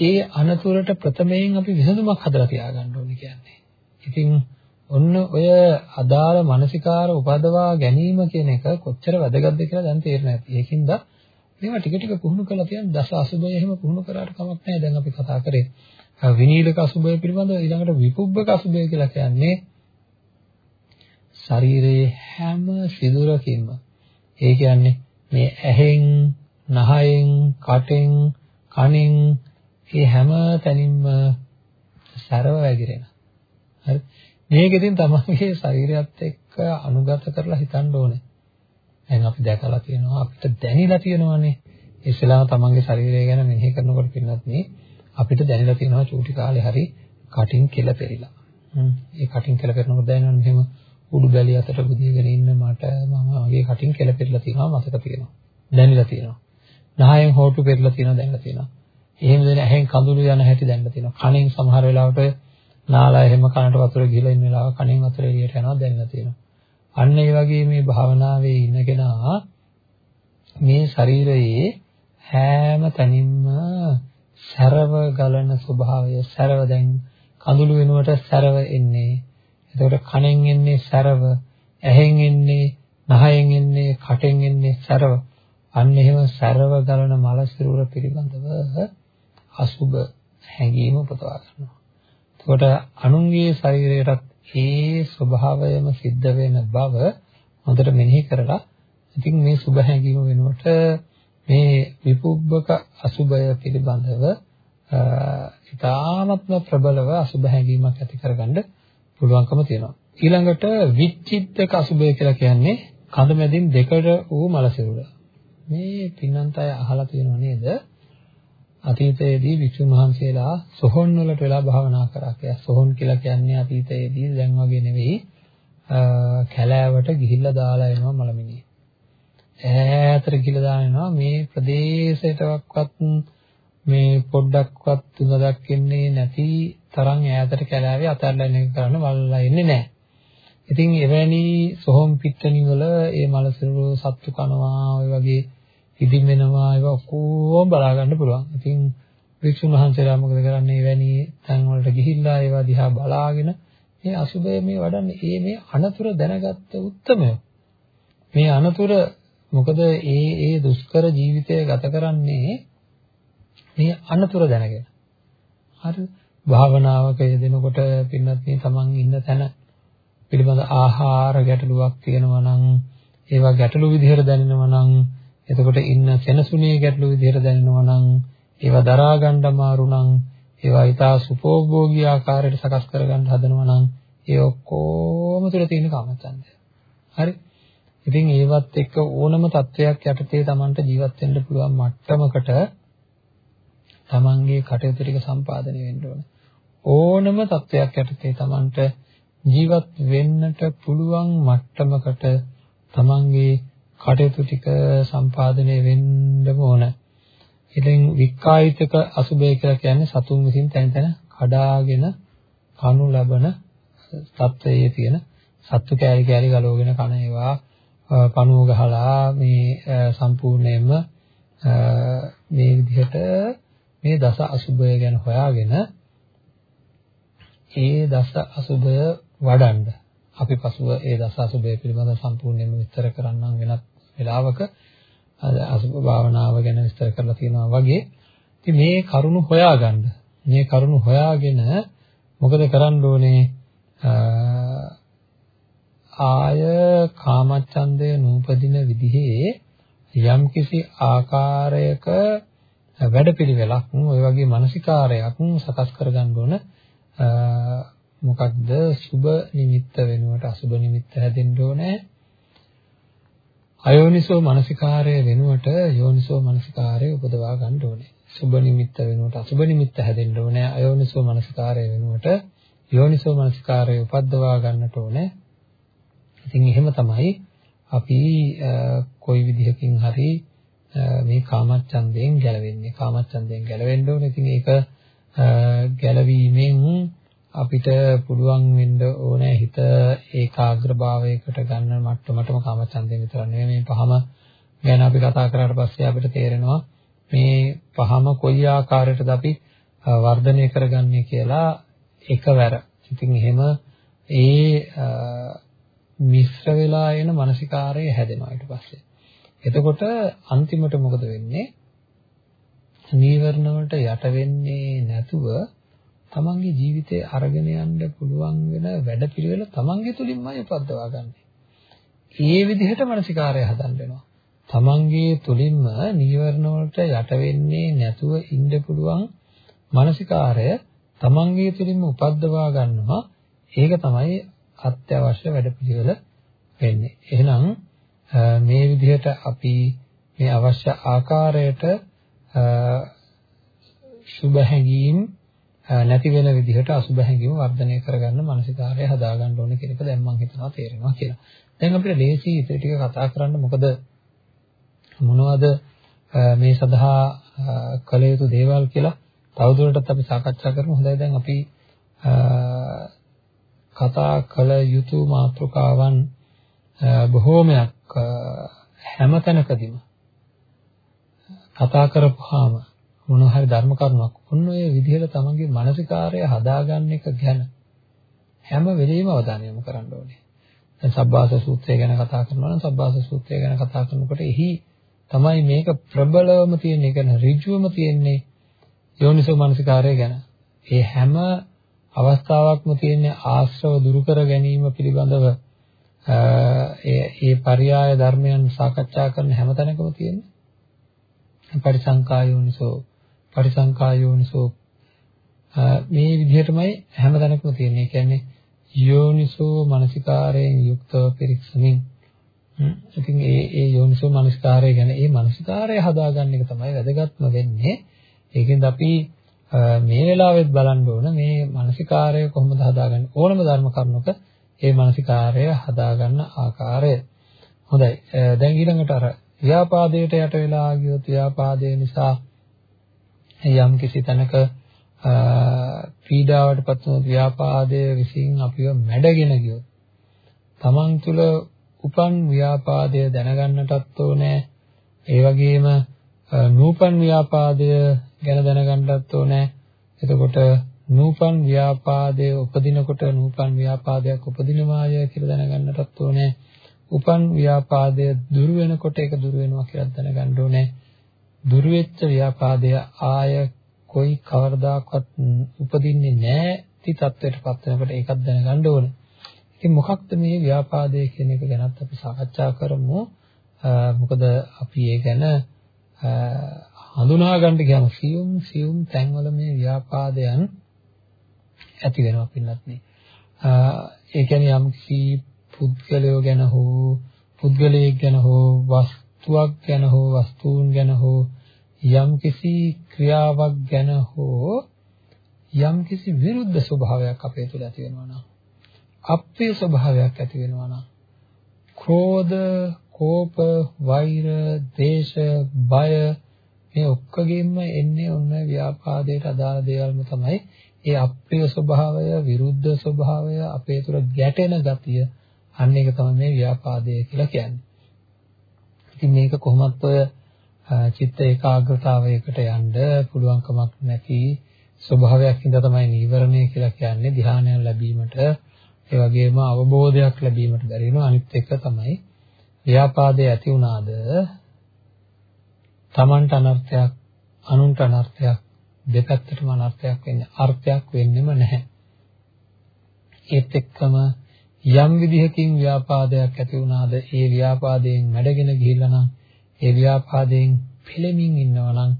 ඒ අනතුරට ප්‍රථමයෙන් අපි විසඳුමක් හදලා තියාගන්න ඕනේ කියන්නේ. ඉතින් ඔන්න ඔය අදාළ මානසිකාර උපදවා ගැනීම කියන එක කොච්චර වැදගත්ද කියලා දැන් තේරෙන්නේ නැති. ඒකින්ද මේවා ටික ටික පුහුණු කරලා තියන දස අසුබය එහෙම පුහුණු කරාට කමක් නැහැ. දැන් අපි කතා කරේ විනීලක අසුබය පිළිබඳව ඊළඟට විපුබ්බක අසුබය කියලා කියන්නේ ශරීරයේ හැම සිදුරකින්ම ඒ කියන්නේ මේ ඇහෙන්, නහයෙන්, කටෙන්, කනෙන් මේ හැම තැනින්ම සරව වැగిරෙන. හරි. මේක ඉතින් තමන්ගේ ශරීරයත් එක්ක අනුගත කරලා හිතන්න ඕනේ. දැන් අපි දැකලා තියෙනවා අපිට දැනিলা තියෙනවානේ. ඉස්සෙල්ලා තමන්ගේ ශරීරය ගැන මෙනෙහි කරනකොට පින්නත් නේ අපිට දැනিলা තියෙනවා චූටි කාලේ හරි කටින් කෙල පෙරිලා. ඒ කටින් කෙල කරනකොට දැනෙනවා මෙහෙම උඩු බැලිය අතට බුදියගෙන ඉන්න මට මම වගේ කටින් කෙල පෙරලා තියෙනවා මතක තියෙනවා. දැනিলা තියෙනවා. නහයෙන් හොටු පෙරලා තියෙනවා දැනিলা තියෙනවා. එහෙම දෙන ඇහෙන් කඳුළු යන හැටි දැනিলা තියෙනවා. කණෙන් සමහර වෙලාවට නාලා එහෙම කනට වතුර ගිහලා ඉන්න වෙලාව කනෙන් වතුර එළියට යනවා දැනලා තියෙනවා. අන්න ඒ වගේ මේ භාවනාවේ ඉන්නගෙන මේ ශරීරයේ හැම තැනින්ම සරව ගලන ස්වභාවය සරව දැන් කඳුළු වෙනුවට සරව එන්නේ. එතකොට කනෙන් එන්නේ සරව ඇහෙන් එන්නේ නහයෙන් එන්නේ කටෙන් එන්නේ සරව. අන්න එහෙම සරව ගලන මල සිරුර පිළිබඳව අසුබ හැඟීම උපදවා ගන්නවා. එතකොට අනුන්ගේ ශරීරයටත් ඒ ස්වභාවයම සිද්ධ වෙන බව හොඳට මෙනෙහි කරලා ඉතින් මේ සුභ හැඟීම වෙනුවට මේ විපුබ්බක අසුභය පිළිබඳව ඉතාමත්ම ප්‍රබලව අසුභ හැඟීමක් ඇති කරගන්න පුළුවන්කම තියෙනවා. ඊළඟට විචිත්තක අසුභය කියලා කියන්නේ කඳ මැදින් දෙකට වූ මල සිරුර. මේ පින්නන්ත අය අහලා තියෙනව නේද? අතීතයේදී වික්ෂුන් වහන්සේලා සොහොන් වලට වෙලා භාවනා කරා කියලා. සොහොන් කියලා කියන්නේ අතීතයේදී දැන් වගේ නෙවෙයි කැලෑවට ගිහිල්ලා දාලා එනවා මලමිනිය. ඈතට ගිහිල්ලා දාලා එනවා මේ ප්‍රදේශයටවත් මේ පොඩ්ඩක්වත් තුනක් ඉන්නේ නැති තරම් ඈතට කැලෑවේ අතල්ලා ඉන්න කරන්න වල්ලා ඉන්නේ නැහැ. ඉතින් එවැනි සොහොන් පිට්ටනි වල ඒ මලසිරු සත්තු කනවා ඔය වගේ ඉදින් වෙනවා ඒවා ඔක්කොම බලා ගන්න පුළුවන්. ඉතින් වික්ෂුන් වහන්සේලා මොකද කරන්නේ? එවැනි තැන් වලට ගිහිල්ලා ඒවා දිහා බලාගෙන මේ අසුබය මේ වඩන්නේ ඒ මේ අනතුර දැනගත්ත උත්මය. මේ අනතුර මොකද ඒ ඒ දුෂ්කර ජීවිතය ගත කරන්නේ මේ අනතුර දැනගෙන. හරි භාවනාවක යෙදෙනකොට පින්නත් මේ තමන් ඉන්න තැන පිළිබඳ ආහාර ගැටලුවක් තියෙනවා නම් ඒවා ගැටලු විදිහට දැනෙනවා නම් එතකොට ඉන්න සෙනසුනේ ගැටලු විදිහට දැනෙනවා නම් ඒවා දරා ගන්න අමාරු නම් ඒවා ඊටා සුපෝභෝගී ආකාරයට සකස් කරගන්න හදනවා නම් ඒ ඔක්කොම තුල තියෙන කාමචන්දය. හරි. ඉතින් ඒවත් එක්ක ඕනම තත්වයක් යටතේ Tamanට ජීවත් වෙන්න පුළුවන් මට්ටමකට Tamanගේ කටයුතු ටික සම්පාදනය වෙන්න ඕන. ඕනම තත්වයක් යටතේ Tamanට ජීවත් වෙන්නට පුළුවන් මට්ටමකට Tamanගේ කටයුතු ටික සම්පාදනය වෙන්න ඕන. ඉතින් වික්කායිතක අසුබය කියලා කියන්නේ සතුන් විසින් තැන තැන කඩාගෙන කනු ලබන තත්ත්වයේ තියෙන සත්තු කෑලි කෑලි ගලවගෙන කන ඒවා පණුව ගහලා මේ සම්පූර්ණයෙන්ම මේ විදිහට මේ දස අසුබය ගැන හොයාගෙන ඒ දස අසුබය වඩන්න අපි පසුව ඒ දස අසුබය පිළිබඳව සම්පූර්ණයෙන්ම විස්තර කරන්නම් වෙනත් වෙලාවක අසුබ භාවනාව ගැන විස්තර කරලා තියෙනවා වගේ. ඉතින් මේ කරුණු හොයාගන්න. මේ කරුණු හොයාගෙන මොකද කරන්න ඕනේ? ආය කාමච්ඡන්දය නූපදින විදිහේ යම්කිසි ආකාරයක වැඩපිළිවෙලක් ওই වගේ මානසිකාරයක් සකස් කරගන්න ඕන. මොකක්ද සුබ නිමිත්ත වෙනුවට අසුබ නිමිත්ත හැදෙන්න ඕනේ. අයෝනිසෝ මනසිකාරය වෙනුවට යෝනිසෝ මනසිකාරය උපදවා ගන්න ඕනේ. සුබ නිමිත්ත වෙනුවට අසුබ නිමිත්ත හැදෙන්න ඕනේ. අයෝනිසෝ මනසිකාරය වෙනුවට යෝනිසෝ මනසිකාරය උපද්දවා ගන්නට ඕනේ. ඉතින් එහෙම තමයි අපි කොයි විදිහකින් හරි මේ කාමච්ඡන්දයෙන් ගැලවෙන්නේ. කාමච්ඡන්දයෙන් ගැලවෙන්න ඕනේ. ඉතින් ඒක ගැලවීමෙන් අපිට පුළුවන් වෙන්න ඕනේ හිත ඒකාග්‍රභාවයකට ගන්න මට්ටමටම කාමචන්දයෙන් විතර නෙවෙයි මේ පහම ගැන අපි කතා කරාට පස්සේ අපිට තේරෙනවා මේ පහම කොයි ආකාරයකටද අපි වර්ධනය කරගන්නේ කියලා එකවර. ඉතින් එහෙම ඒ මිශ්‍ර වෙලා එන මානසිකාරය හැදෙනවා ඊට පස්සේ. එතකොට අන්තිමට මොකද වෙන්නේ? නීවරණ වලට යට වෙන්නේ නැතුව තමන්ගේ ජීවිතේ අරගෙන යන්න පුළුවන් වෙන වැඩපිළිවෙල තමන්ගේ තුලින්මයි උපද්දවා ගන්න. ඒ විදිහට මානසිකාරය හදන්න වෙනවා. තමන්ගේ තුලින්ම නීවරණ වලට යට වෙන්නේ නැතුව ඉන්න පුළුවන් මානසිකාරය තමන්ගේ තුලින්ම උපද්දවා ගන්නවා. ඒක තමයි අත්‍යවශ්‍ය වැඩපිළිවෙල වෙන්නේ. එහෙනම් මේ විදිහට අපි මේ අවශ්‍ය ආකාරයට සුභ හැඟීම් නැති වෙන විදිහට අසුබ හැඟීම වර්ධනය කරගන්න මානසිකාරය හදාගන්න ඕනේ කියන එක දැන් මම හිතනවා තේරෙනවා කියලා. දැන් අපිට ලේසි ඉතින් ටික කතා කරන්න මොකද මොනවද මේ සඳහා කළ යුතු දේවල් කියලා තවදුරටත් අපි සාකච්ඡා කරමු. හොඳයි දැන් අපි කතා කළ යුතු මාතෘකාවන් බොහෝමයක් හැම තැනකදීම කතා කරපුවාම මොන හරි ධර්ම කරුණක් ඔන්න ඔය විදිහට තමන්ගේ මානසිකාරය හදාගන්න එක ගැන හැම වෙලෙම අවධානය යොමු කරන්න ඕනේ. දැන් සබ්බාස සූත්‍රය ගැන කතා කරනවා නම් සබ්බාස සූත්‍රය ගැන කතා කරනකොට එහි තමයි මේක ප්‍රබලවම තියෙන්නේ කියන ඍජුවම තියෙන්නේ යෝනිසෝ මානසිකාරය ගැන. ඒ හැම අවස්ථාවක්ම තියෙන ආශ්‍රව දුරු කර ගැනීම පිළිබඳව ඒ ඒ පర్యాయ ධර්මයන් සාකච්ඡා කරන හැම තැනකම තියෙන පරිසංකායෝනිසෝ පරිසංකා යෝනිසෝ පරිසංකායෝනිසෝ මේ විදිහටමයි හැමතැනකම තියෙන්නේ. ඒ කියන්නේ යෝනිසෝ මනසිකාරයෙන් යුක්තව පිරික්සමින් ඉතින් ඒ ඒ යෝනිසෝ මනසිකාරය ගැන ඒ මනසිකාරය හදාගන්න එක තමයි වැදගත්ම වෙන්නේ. ඒකෙන්ද අපි මේ වෙලාවෙත් බලන්න ඕන මේ මනසිකාරය කොහොමද හදාගන්නේ ඕනම ධර්ම කරුණක ඒ මනසිකාරය හදාගන්න ආකාරය. හොඳයි. දැන් ඊළඟට අර ව්‍යාපාදයට යට වෙලා ගියොත් ව්‍යාපාදය නිසා යම් කිසි තැනක පීඩාවටපත් වුණු ව්‍යාපාදය විසින් අපිව මැඩගෙන ගියොත් තමන් තුළ උපන් ව්‍යාපාදය දැනගන්නටත් ඕනේ. ඒ වගේම නූපන් ව්‍යාපාදය ගැන දැනගන්නටත් ඕනේ. එතකොට නූපන් ව්‍යාපාදය උපදිනකොට නූපන් ව්‍යාපාදයක් උපදිනවාය කියලා දැනගන්නටත් ඕනේ. උපන් ව්‍යාපාදය දුර වෙනකොට ඒක දුර වෙනවා කියලා දැනගන්න ඕනේ. දුරු වෙච්ච ව්‍යාපාදය ආය කොයි කවරදාකවත් උපදින්නේ නැති තත්වයකටපත් වෙනකොට ඒකත් දැනගන්න ඕන. ඉතින් මොකක්ද මේ ව්‍යාපාදය කියන එක ගැනත් අපි සාකච්ඡා කරමු. මොකද අපි ඒ ගැන හඳුනා ගන්න ගියාම සියුම් සියුම් තැන්වල මේ ව්‍යාපාදයන් ඇති වෙනවා පින්නත් නේ. ඒ කියන්නේ යම් කිසි පුද්ගලයෝ ගැන හෝ පුද්ගලයෙක් ගැන හෝ වස්තුවක් ගැන හෝ වස්තුන් ගැන හෝ යම්කිසි ක්‍රියාවක් ගැන හෝ යම්කිසි විරුද්ධ ස්වභාවයක් අපේ තුල ඇති වෙනවා නම් අප්‍රිය ස්වභාවයක් ඇති වෙනවා නම් ක්‍රෝධ, කෝප, වෛර, දේශ, බය මේ ඔක්කොගෙම එන්නේ ඔන්න ව්‍යාපාදයට අදාළ දේවල්ම තමයි. ඒ අප්‍රිය ස්වභාවය, විරුද්ධ ස්වභාවය අපේ තුල ගැටෙන ගතිය අන්න ඒක තමයි මේ ව්‍යාපාදය කියලා කියන්නේ. ඉතින් මේක කොහොමත් ඔය චිත්ත ඒකාග්‍රතාවයකට යන්න පුළුවන්කමක් නැති ස්වභාවයක් හින්දා තමයි නීවරණය කියලා කියන්නේ. ධ්‍යානය ලැබීමට ඒ වගේම අවබෝධයක් ලැබීමට බැරි වෙනවා. අනිත් එක තමයි ව්‍යාපාදයේ ඇති වුණාද Tamanට අනර්ථයක් අනුන්ට අනර්ථයක් දෙපැත්තටම අනර්ථයක් වෙන්නේ අර්ථයක් වෙන්නෙම නැහැ. ඒත් එක්කම යම් විදිහකින් ව්‍යාපාදයක් ඇති වුණාද ඒ ව්‍යාපාදයෙන් මැඩගෙන ගිහිල්ලා නම් ඒ ව්‍යාපාදයෙන් පෙළෙමින් ඉන්නවා නම්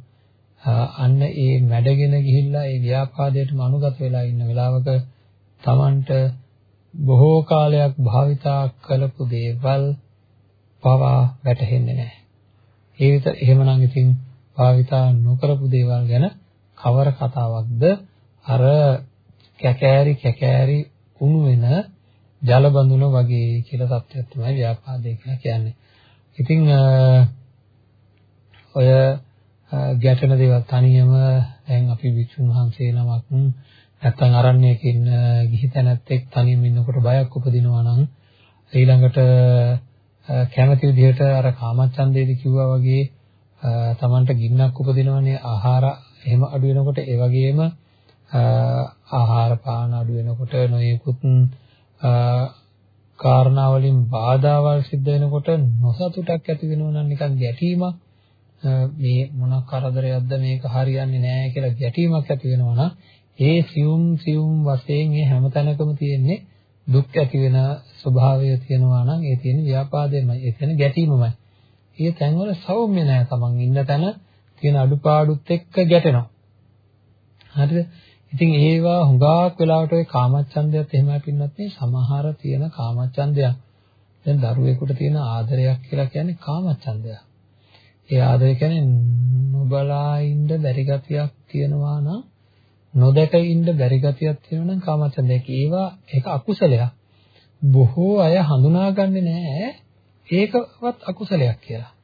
අන්න ඒ මැඩගෙන ගිහිල්ලා ඒ ව්‍යාපාදයටම අනුගත වෙලා ඉන්න වෙලාවක Tamanට බොහෝ කාලයක් භාවිතා කළපු දේවල් පවා වැටහෙන්නේ නැහැ. ඒ විතර එහෙමනම් ඉතින් භාවිතා නොකරපු දේවල් ගැන කවර කතාවක්ද අර කැකෑරි කැකෑරි උණු වෙන ජල බඳුන වගේ කියලා තත්ත්වයක් තමයි ව්‍යාපාදේ කියලා කියන්නේ. ඉතින් ඔය ගැටෙන දේවල් තනියම දැන් අපි වික්ෂුන් වහන්සේ නමක් නැත්තම් අරණ්‍යයක ඉන්න ගිහි තැනැත්තෙක් තනියම ඉන්නකොට බයක් උපදිනවා නම් ඊළඟට කැමති විදිහට අර කාමච්ඡන්දේද කිව්වා වගේ Tamanට ගින්නක් උපදිනවනේ ආහාර එහෙම අඩු වෙනකොට ඒ වගේම ආහාර පාන අඩු වෙනකොට නොයෙකුත් කාරණා වලින් බාධාවල් සිද්ධ වෙනකොට නොසතුටක් ඇති වෙනවා නම් නිකන් ගැටීමක් මේ මොන කරදරයක්ද මේක හරියන්නේ නැහැ කියලා ගැටීමක් ඇති වෙනවා නම් ඒ සියුම් සියුම් වශයෙන් මේ හැමතැනකම තියෙන්නේ දුක් ඇති වෙන ස්වභාවය තියෙනවා නම් ඒ තියෙන ව්‍යාපාදයමයි ඒ කියන්නේ ගැටීමමයි. ඒ තැන්වල සෞම්‍ය නැහැ තමන් ඉන්න තැන තියෙන අඩුපාඩුත් එක්ක ගැටෙනවා. හරිද? ඉතින් ඒවා හුඟක් වෙලාවට ওই කාමච්ඡන්දයත් එහෙමයි පින්නත් මේ සමහර තියෙන කාමච්ඡන්දයක්. දැන් දරුවෙකුට තියෙන ආදරයක් කියලා කියන්නේ කාමච්ඡන්දයක්. ඒ ආදරය කියන්නේ නොබලා ඉන්න බැරි ගතියක් තියෙනවා නම් නොදක ඉන්න බැරි ගතියක් තියෙනවා නම් කාමච්ඡන්දයක්. ඒවා ඒක අකුසලයක්. බොහෝ අය හඳුනාගන්නේ නැහැ ඒකවත් අකුසලයක් කියලා.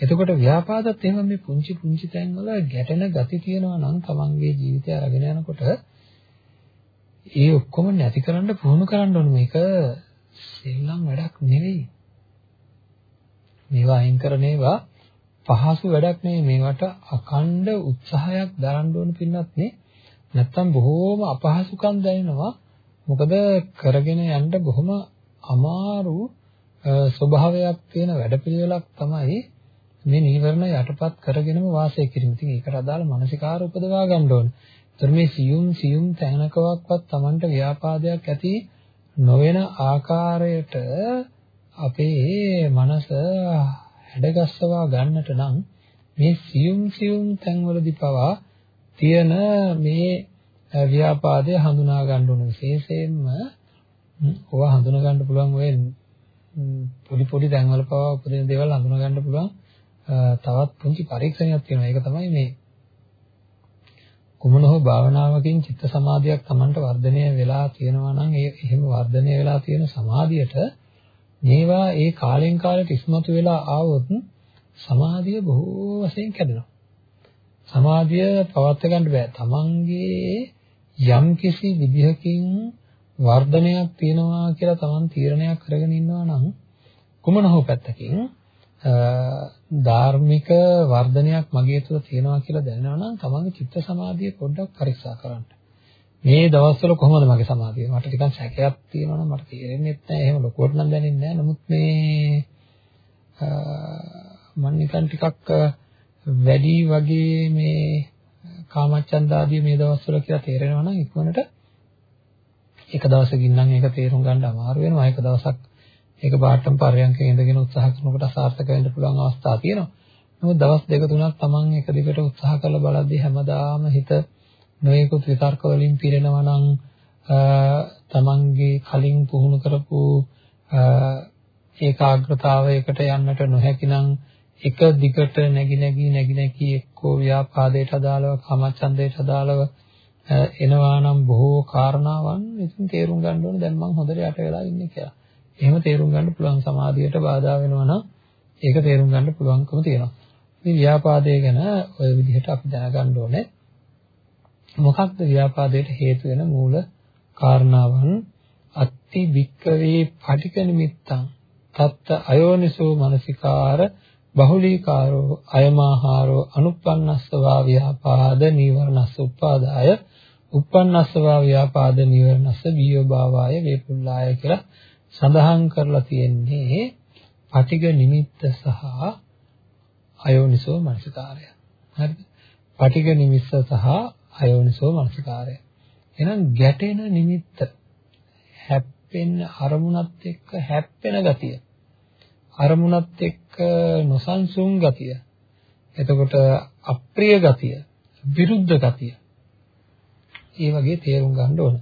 එතකොට ව්‍යාපාදත් එහෙම මේ පුංචි පුංචි තැන්වල ගැටෙන ගති තියෙනවා නම් තමන්ගේ ජීවිතය අරගෙන යනකොට ඒ ඔක්කොම නැති කරන්න පුහුණු කරන්න ඕනේ. මේක සෙල්ලම් වැඩක් නෙවෙයි. මේවා අයින් කරන ඒවා පහසු වැඩක් නෙවෙයි. මේවට අකණ්ඩ උත්සාහයක් දරන්න ඕන පින්නත් නේ. නැත්තම් බොහෝම අපහසුකම් දැනෙනවා. මොකද කරගෙන යන්න බොහොම අමාරු ස්වභාවයක් තියෙන වැඩපිළිවෙලක් තමයි මේ නීවරණ යටපත් කරගෙනම වාසය කිරීම. ඉතින් ඒකට අදාළ මානසිකාර උපදවා ගන්න ඕනේ. ඒතර මේ සියුම් සියුම් තැනකවත් Tamanට ව්‍යාපාදයක් ඇති නොවන ආකාරයට අපේ මනස හැඩගස්සවා ගන්නට නම් මේ සියුම් සියුම් තැන්වලදී පවා තියෙන මේ ව්‍යාපාදය හඳුනා ගන්න ඕන විශේෂයෙන්ම ඔවා හඳුනා ගන්න පුළුවන් ඔය පොඩි පොඩි තැන්වල පවා උපදින දේවල් හඳුනා ගන්න පුළුවන් තවත් පුංචි පරීක්ෂණයක් තියෙනවා. ඒක තමයි මේ කුමන හෝ භාවනාවකින් චිත්ත සමාධියක් Tamanට වර්ධනය වෙලා තියෙනවා නම් ඒ එහෙම වර්ධනය වෙලා තියෙන සමාධියට මේවා ඒ කාලෙන් කාලට ඉස්මතු වෙලා ආවොත් සමාධිය බොහෝ වශයෙන් කැඩෙනවා. සමාධිය පවත් ගන්න බෑ. Tamanගේ යම්කිසි විදිහකින් වර්ධනයක් තියෙනවා කියලා Taman තීරණයක් කරගෙන ඉන්නවා නම් කුමන හෝ පැත්තකින් ධාර්මික වර්ධනයක් මගේ තුළ තියෙනවා කියලා දැනෙනවා නම් තමන්ගේ චිත්ත සමාධිය පොඩ්ඩක් පරීක්ෂා කරන්න. මේ දවස්වල කොහොමද මගේ සමාධිය? මට ටිකක් සැකයක් තියෙනවා නම් මට තේරෙන්නේ නැහැ. එහෙම ලොකුවට නම් දැනෙන්නේ නැහැ. නමුත් මේ මම නිකන් ටිකක් වැඩි වගේ මේ කාමච්ඡන්ද ආදී මේ දවස්වල කියලා තේරෙනවා නම් ඉක්මනට එක දවසකින් නම් ඒක තේරුම් ගන්න අමාරු වෙනවා. එක දවසක් ඒක පාඩම් පරයන්කේ ඉඳගෙන උත්සාහ කරනකොට අසාර්ථක වෙන්න පුළුවන් අවස්ථා තියෙනවා. නමුත් දවස් දෙක තුනක් Taman එක දිගට උත්සාහ කරලා බලද්දී හැමදාම හිත නොයෙකුත් විතර්ක වලින් පිරෙනවා නම් තමන්ගේ කලින් පුහුණු කරපු ඒකාග්‍රතාවයකට යන්නට නොහැකිනම් එක දිගට නැగి නැగి නැగి නැగి එක්කෝ ව්‍යාපාදයට අදාළව කාමචන්දයට අදාළව එනවා නම් බොහෝ කාරණාවන් ඉතින් තේරුම් ගන්න ඕනේ දැන් මම හොඳට යට වෙලා ඉන්නේ කියලා. එහෙම තේරුම් ගන්න පුළුවන් සමාධියට බාධා වෙනවා නම් ඒක තේරුම් ගන්න පුළුවන්කම තියෙනවා. ඉතින් ව්‍යාපාදය ගැන ওই විදිහට අපි දැනගන්න ඕනේ. මොකක්ද ව්‍යාපාදයට හේතු වෙන මූල කාරණාවන් අත්ති වික්කවේ පටික නිමිත්තං තත්ත අයෝනිසෝ මනසිකාර බහුලීකාරෝ අයමාහාරෝ අනුප්පන්නස්සවා ව්‍යාපාද නීවරණස්ස උපාදාය උප්පන්නස්සවා ව්‍යාපාද නීවරණස්ස බියෝභාවාය වේපුල්ලාය කියලා සඳහන් කරලා තියෙන්නේ පටිඝ නිමිත්ත සහ අයෝනිසෝ මනසිකාරය. හරිද? පටිඝ නිමිත්ත සහ අයෝනිසෝ මනසිකාරය. එහෙනම් ගැටෙන නිමිත්ත හැප්පෙන අරමුණත් එක්ක හැප්පෙන ගතිය. අරමුණත් එක්ක නොසන්සුන් ගතිය. එතකොට අප්‍රිය ගතිය, විරුද්ධ ගතිය. ඒ වගේ තේරුම් ගන්න ඕන.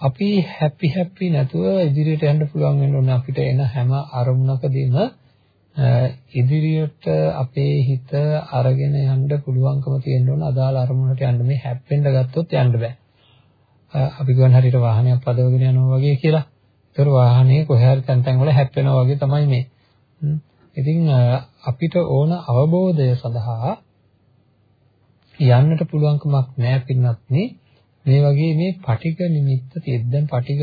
අපි හැපි හැපි නැතුව ඉදිරියට යන්න පුළුවන් වෙන්න ඕනේ අපිට එන හැම අරමුණකදීම ඉදිරියට අපේ හිත අරගෙන යන්න පුළුවන්කම තියෙන්න ඕන අදාළ අරමුණට යන්න මේ හැප්පෙන්න ගත්තොත් යන්න බෑ. අපි ගන්න හරියට වාහනයක් පදවගෙන යනවා වගේ කියලා. ඒතර වාහනේ කොහේ හරි තැන් තැන් වල හැප්පෙනවා වගේ තමයි මේ. ඉතින් අපිට ඕන අවබෝධය සඳහා යන්නට පුළුවන්කමක් නැහැ පින්නත් මේ වගේ මේ පටික නිමිත්ත තියෙද්දි දැන් පටික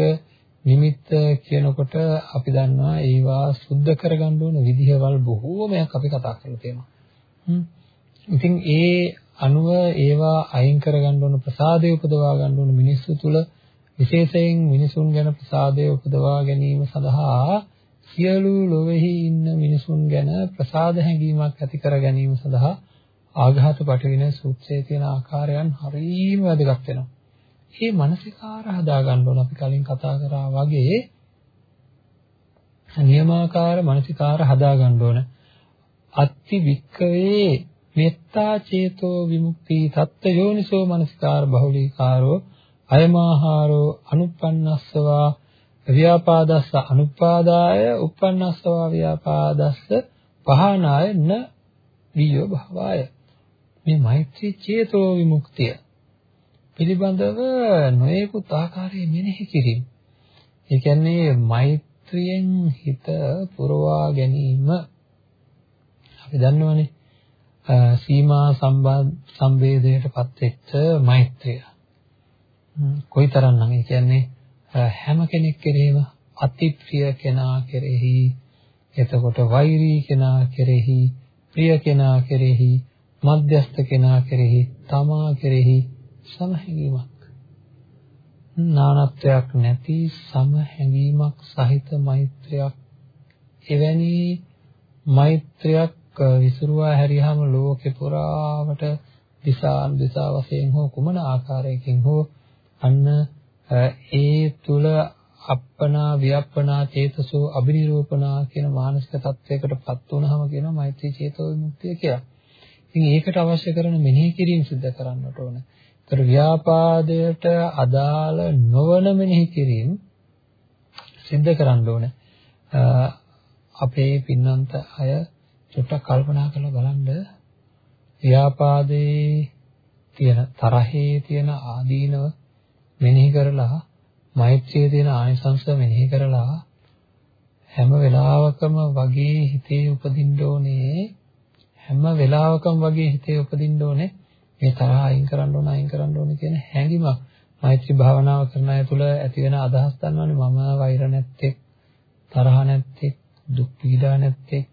නිමිත්ත කියනකොට අපි දන්නවා ඒවා සුද්ධ කරගන්න ඕන විදිහවල් බොහෝමයක් අපි කතා කරලා තියෙනවා. ඉතින් ඒ අනුව ඒවා අයින් කරගන්න ඕන ප්‍රසාදය උපදවා ගන්න ඕන මිනිස්සු තුල විශේෂයෙන් මිනිසුන් ගැන ප්‍රසාදය උපදවා ගැනීම සඳහා සියලු ලොවේහි ඉන්න මිනිසුන් ගැන ප්‍රසාද හැඟීමක් ඇති කර ගැනීම සඳහා ආඝාත පටවින සූත්‍රයේ තියෙන ආකාරයන් හරියම වැදගත් වෙනවා. මේ මානසිකාර හදා ගන්න ඕන. අපි කලින් කතා කරා වගේ නියමාකාර මානසිකාර හදා ගන්න ඕන. අත්ති වික්කවේ මෙත්තා චේතෝ විමුක්ති තත්ත යෝනිසෝ මානසිකාර බහුලීකාරෝ අයමාහාරෝ අනුප්පන්නස්සවා ව්‍යාපාදස්ස අනුපාදාය uppannassawa ව්‍යාපාදස්ස පහනාය න වියෝ භවය. මේ මෛත්‍රී චේතෝ විමුක්තිය. පිළිබඳව නොයෙකුත් ආකාරයේ මෙනෙහි කිරීම. ඒ කියන්නේ මෛත්‍රියෙන් හිත පුරවා ගැනීම අපි දන්නවනේ සීමා සම්බේධයටපත් වෙච්ච මෛත්‍රිය. කොයිතරම්නම් ඒ කියන්නේ හැම කෙනෙක් කෙරෙහිම අතිප්‍රිය කෙනා කෙරෙහි එතකොට වෛරී කෙනා කෙරෙහි ප්‍රිය කෙනා කෙරෙහි මධ්‍යස්ථ කෙනා කෙරෙහි තමා කෙරෙහි සමහැඟීමක් නානත්වයක් නැති සමහැඟීමක් සහිත මෛත්‍රයක් එවැනි මෛත්‍රයක් විසුරුවා හැරියාම ලෝකේ පුරාවට දිසාන් දිසා වශයෙන් හෝ කුමන ආකාරයකින් හෝ අන්න ඒ තුල අප්පනා වියප්පනා චේතසෝ අබිනිරූපනා කියන මානසික තත්වයකටපත් වුනහම කියනවා මෛත්‍රී චේතෝ විමුක්තිය කියලා. ඉතින් ඒකට අවශ්‍ය කරන මෙනෙහි කිරීම සිදු කරන්නට ඕනේ. ඒතර ව්‍යාපාදයට අදාළ නොවන මෙනෙහි කිරීම සිද්ධ කරන්න ඕනේ. අපේ පින්නන්ත අය චුට්ටක් කල්පනා කරලා බලන්න. ව්‍යාපාදයේ තියෙන තරහේ තියෙන ආදීනව මෙනෙහි කරලා මෛත්‍රියේ තියෙන ආනිසංස මෙනෙහි කරලා හැම වෙලාවකම වගේ හිතේ උපදින්න ඕනේ. හැම වෙලාවකම වගේ හිතේ උපදින්න ඕනේ. මේ තරහ අයින් කරන්න ඕන අයින් කරන්න ඕන කියන හැඟීමක් මෛත්‍රී භාවනාව කරන අය තුළ ඇති වෙන අදහස් ගන්නවානේ මම වෛර නැත්තේ තරහ නැත්තේ දුක් පීඩා නැත්තේ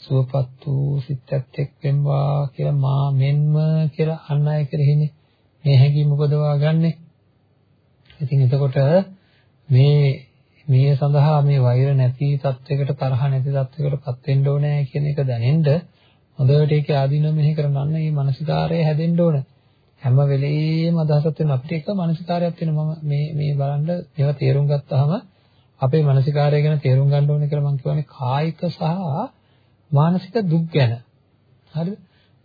සුවපත් වූ සිතත් එක් වෙම්වා කියලා මා මෙන්ම කියලා අන් අය කෙරෙහිනේ මේ හැඟීම උපදවා ගන්නෙ. ඉතින් එතකොට මේ මේ සඳහා මේ වෛර නැති තත්වයකට තරහ නැති තත්වයකටපත් වෙන්න ඕනේ කියන එක දැනෙන්න හොඳට ඒකේ ආදීනව මෙහෙ කරගන්න මේ මානසිකාරය හැදෙන්න ඕන. හැම වෙලෙම අදහසක් වෙන අපිට එක මානසිකාරයක් වෙන මම මේ මේ බලන්න ඒවා තේරුම් ගත්තාම අපේ මානසිකාරය ගැන තේරුම් ගන්න ඕනේ කියලා මම කියන්නේ කායික සහ මානසික දුක් ගැන. හරිද?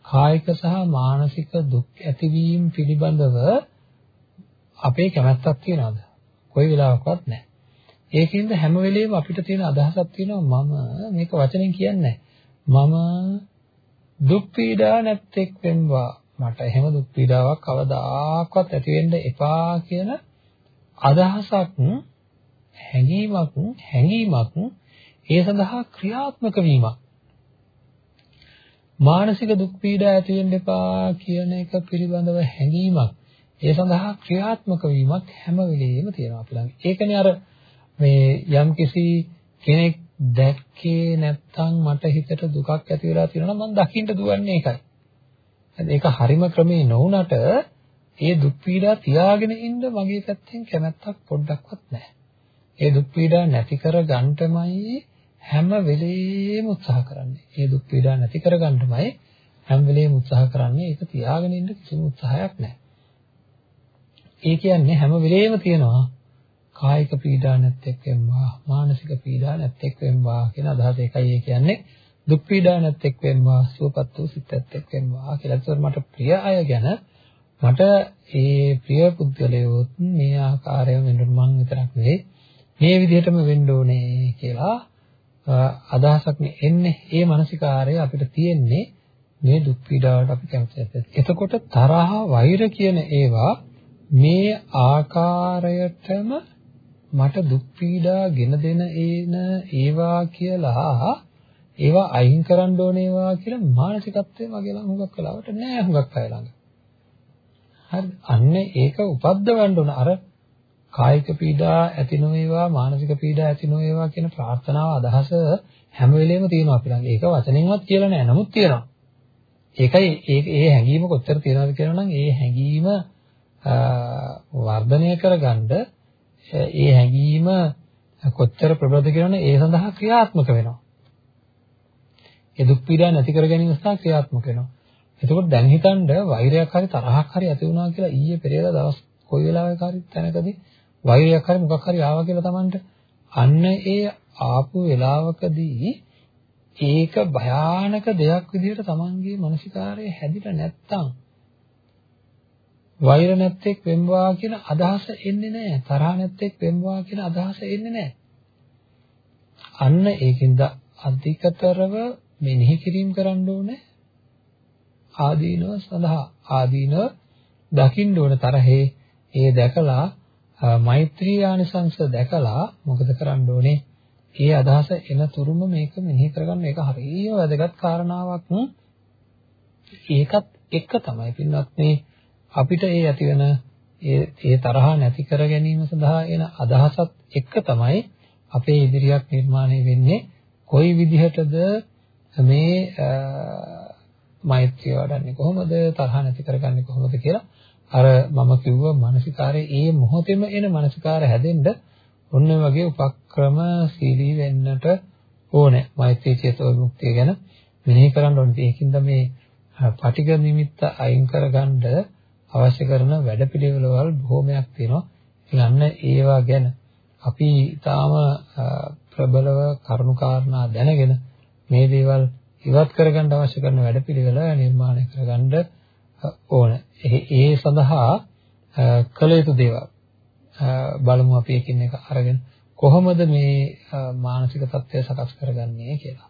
කායික සහ මානසික දුක් ඇතිවීම පිළිබඳව අපේ කැමැත්තක් තියනවාද? කොයි වෙලාවකවත් නැහැ. ඒකින්ද හැම වෙලෙම අපිට තියෙන අදහසක් තියෙනවා මම මේක වචනෙන් කියන්නේ මම දුක් පීඩා නැත්තේක් වෙම්වා මට එහෙම දුක් පීඩාවක් කවදාකවත් ඇති වෙන්න එපා කියන අදහසක් හැඟීමක් හැඟීමක් ඒ සඳහා ක්‍රියාත්මක වීමක්. මානසික දුක් පීඩා ඇති වෙන්න එපා කියන එක පිළිබඳව හැඟීමක්. ඒ සඳහා ක්‍රියාත්මක වීමක් හැම වෙලෙම තියෙනවා. අපි ළඟ. ඒකනේ අර මේ යම්කිසි කෙනෙක් දැක්කේ නැත්නම් මට හිතට දුකක් ඇති වෙලා තියෙනවා නම් මම දකින්න දුවන්නේ ඒකයි. ඒක හරිම ක්‍රමේ නොවුනට ඒ දුක් පීඩා තියාගෙන ඉන්න මගේ පැත්තෙන් කැමැත්තක් පොඩ්ඩක්වත් නැහැ. ඒ දුක් පීඩා නැති කර ගන්නටමයි හැම වෙලේම උත්සාහ කරන්නේ. ඒ දුක් පීඩා නැති කර ගන්නටමයි හැම වෙලේම උත්සාහ කරන්නේ. ඒක තියාගෙන ඉන්න කිසිම උත්සාහයක් නැහැ. ඒ කියන්නේ හැම වෙලේම තියනවා කායික පීඩා නැත්තේක් වෙම්වා මානසික පීඩා නැත්තේක් වෙම්වා කියන අදහස ඒකයි ඒ කියන්නේ. දුක් පීඩා නැත්තේක් වෙම්වා සුවපත් වූ සිතත් එක් වෙම්වා කියලා. ඒතකොට මට ප්‍රිය අය ගැන මට ඒ ප්‍රිය පුද්ගලයෝත් මේ ආකාරයෙන් වෙන්න මං විතරක් නෙවෙයි. මේ විදිහටම වෙන්න ඕනේ කියලා අදහසක් එන්නේ. ඒ මානසිකාරය අපිට තියෙන්නේ මේ දුක් පීඩාවට අපි කැමති එතකොට තරහ වෛර කියන ඒවා මේ ආකාරයටම මට දුක් පීඩා ගෙන දෙන ඒන ඒවා කියලා ඒවා අයින් කරන්න ඕනේ ඒවා කියලා මානසිකත්වයේ මගේ ළඟ හුඟක් වෙලාවට නෑ හුඟක් අය ළඟ. හරි අන්න ඒක උපද්දවන්න ඕන අර කායික පීඩා ඇති නොවේවා මානසික පීඩා ඇති නොවේවා කියන ප්‍රාර්ථනාව අදහස හැම වෙලෙම තියෙනවා අපි ළඟ. ඒක වචනෙන්වත් කියලා නෑ. නමුත් තියෙනවා. ඒකයි ඒ ඒ හැඟීම කොච්චර තියෙනවද කියනවා නම් ඒ හැඟීම වර්ධනය කරගන්න ඒ හැඟීම කොච්චර ප්‍රබලද කියනවනේ ඒ සඳහා ක්‍රියාත්මක වෙනවා. ඒ දුක් පීඩා නැති කර ගැනීම සඳහා ක්‍රියාත්මක වෙනවා. එතකොට දැන් හිතන්න වෛරයක් හරි තරහක් හරි ඇති වුණා කියලා ඊයේ පෙරේදා දවස් කොයි වෙලාවක හරි තැනකදී වෛරයක් හරි මොකක් හරි ආවා කියලා Tamanට අන්න ඒ ආපු වෙලාවකදී ඒක භයානක දෙයක් විදිහට Tamanගේ මානසිකාරය හැදිලා නැත්තම් වෛර නැත්තේක් වෙම්වා කියන අදහස එන්නේ නැහැ. තරහ නැත්තේක් වෙම්වා කියන අදහස එන්නේ නැහැ. අන්න ඒකින්ද අධිකතරව මෙනෙහි කිරීම කරන්න ඕනේ ආදීනව සඳහා ආදීනව දකින්න ඕන තරහේ ඒ දැකලා මෛත්‍රී ආනිසංස දැකලා මොකද කරන්න ඕනේ? ඒ අදහස එන තුරුම මේක මෙනෙහි කරගන්න ඒක හරිය වැදගත් කාරණාවක්. ඒකත් එක තමයි පින්වත් මේ අපිට ඒ ඇති වෙන ඒ ඒ තරහ නැති කර ගැනීම සඳහා එන අදහසත් එක්ක තමයි අපේ ඉදිරියක් නිර්මාණය වෙන්නේ. කොයි විදිහටද මේ මෛත්‍රිය වඩන්නේ කොහොමද තරහ නැති කරගන්නේ කොහොමද කියලා අර මම කිව්ව මානසිකාරයේ ඒ මොහොතේම එන මානසිකාර හැදෙන්න ඔන්න වගේ උපක්‍රම සීලී වෙන්නට ඕනේ. මෛත්‍රී චේතෝ විමුක්තිය ගැන මෙනෙහි කරන්න ඕනේ. ඒකින්ද මේ පටිඝ නිමිත්ත අයින් කරගන්න අවශ්‍ය කරන වැඩපිළිවෙළවල් බොහෝමයක් තියෙනවා. ඉතින් අන්න ඒවා ගැන අපි ඊටාම ප්‍රබලව කරුණාකාරණා දැනගෙන මේ දේවල් ඉවත් කරගන්න අවශ්‍ය කරන වැඩපිළිවෙල නිර්මාණය කරගන්න ඕන. ඒ සඳහා කළ යුතු දේවල් බලමු අපි එකින් එක අරගෙන කොහොමද මේ මානසික තත්ත්වය සකස් කරගන්නේ කියලා.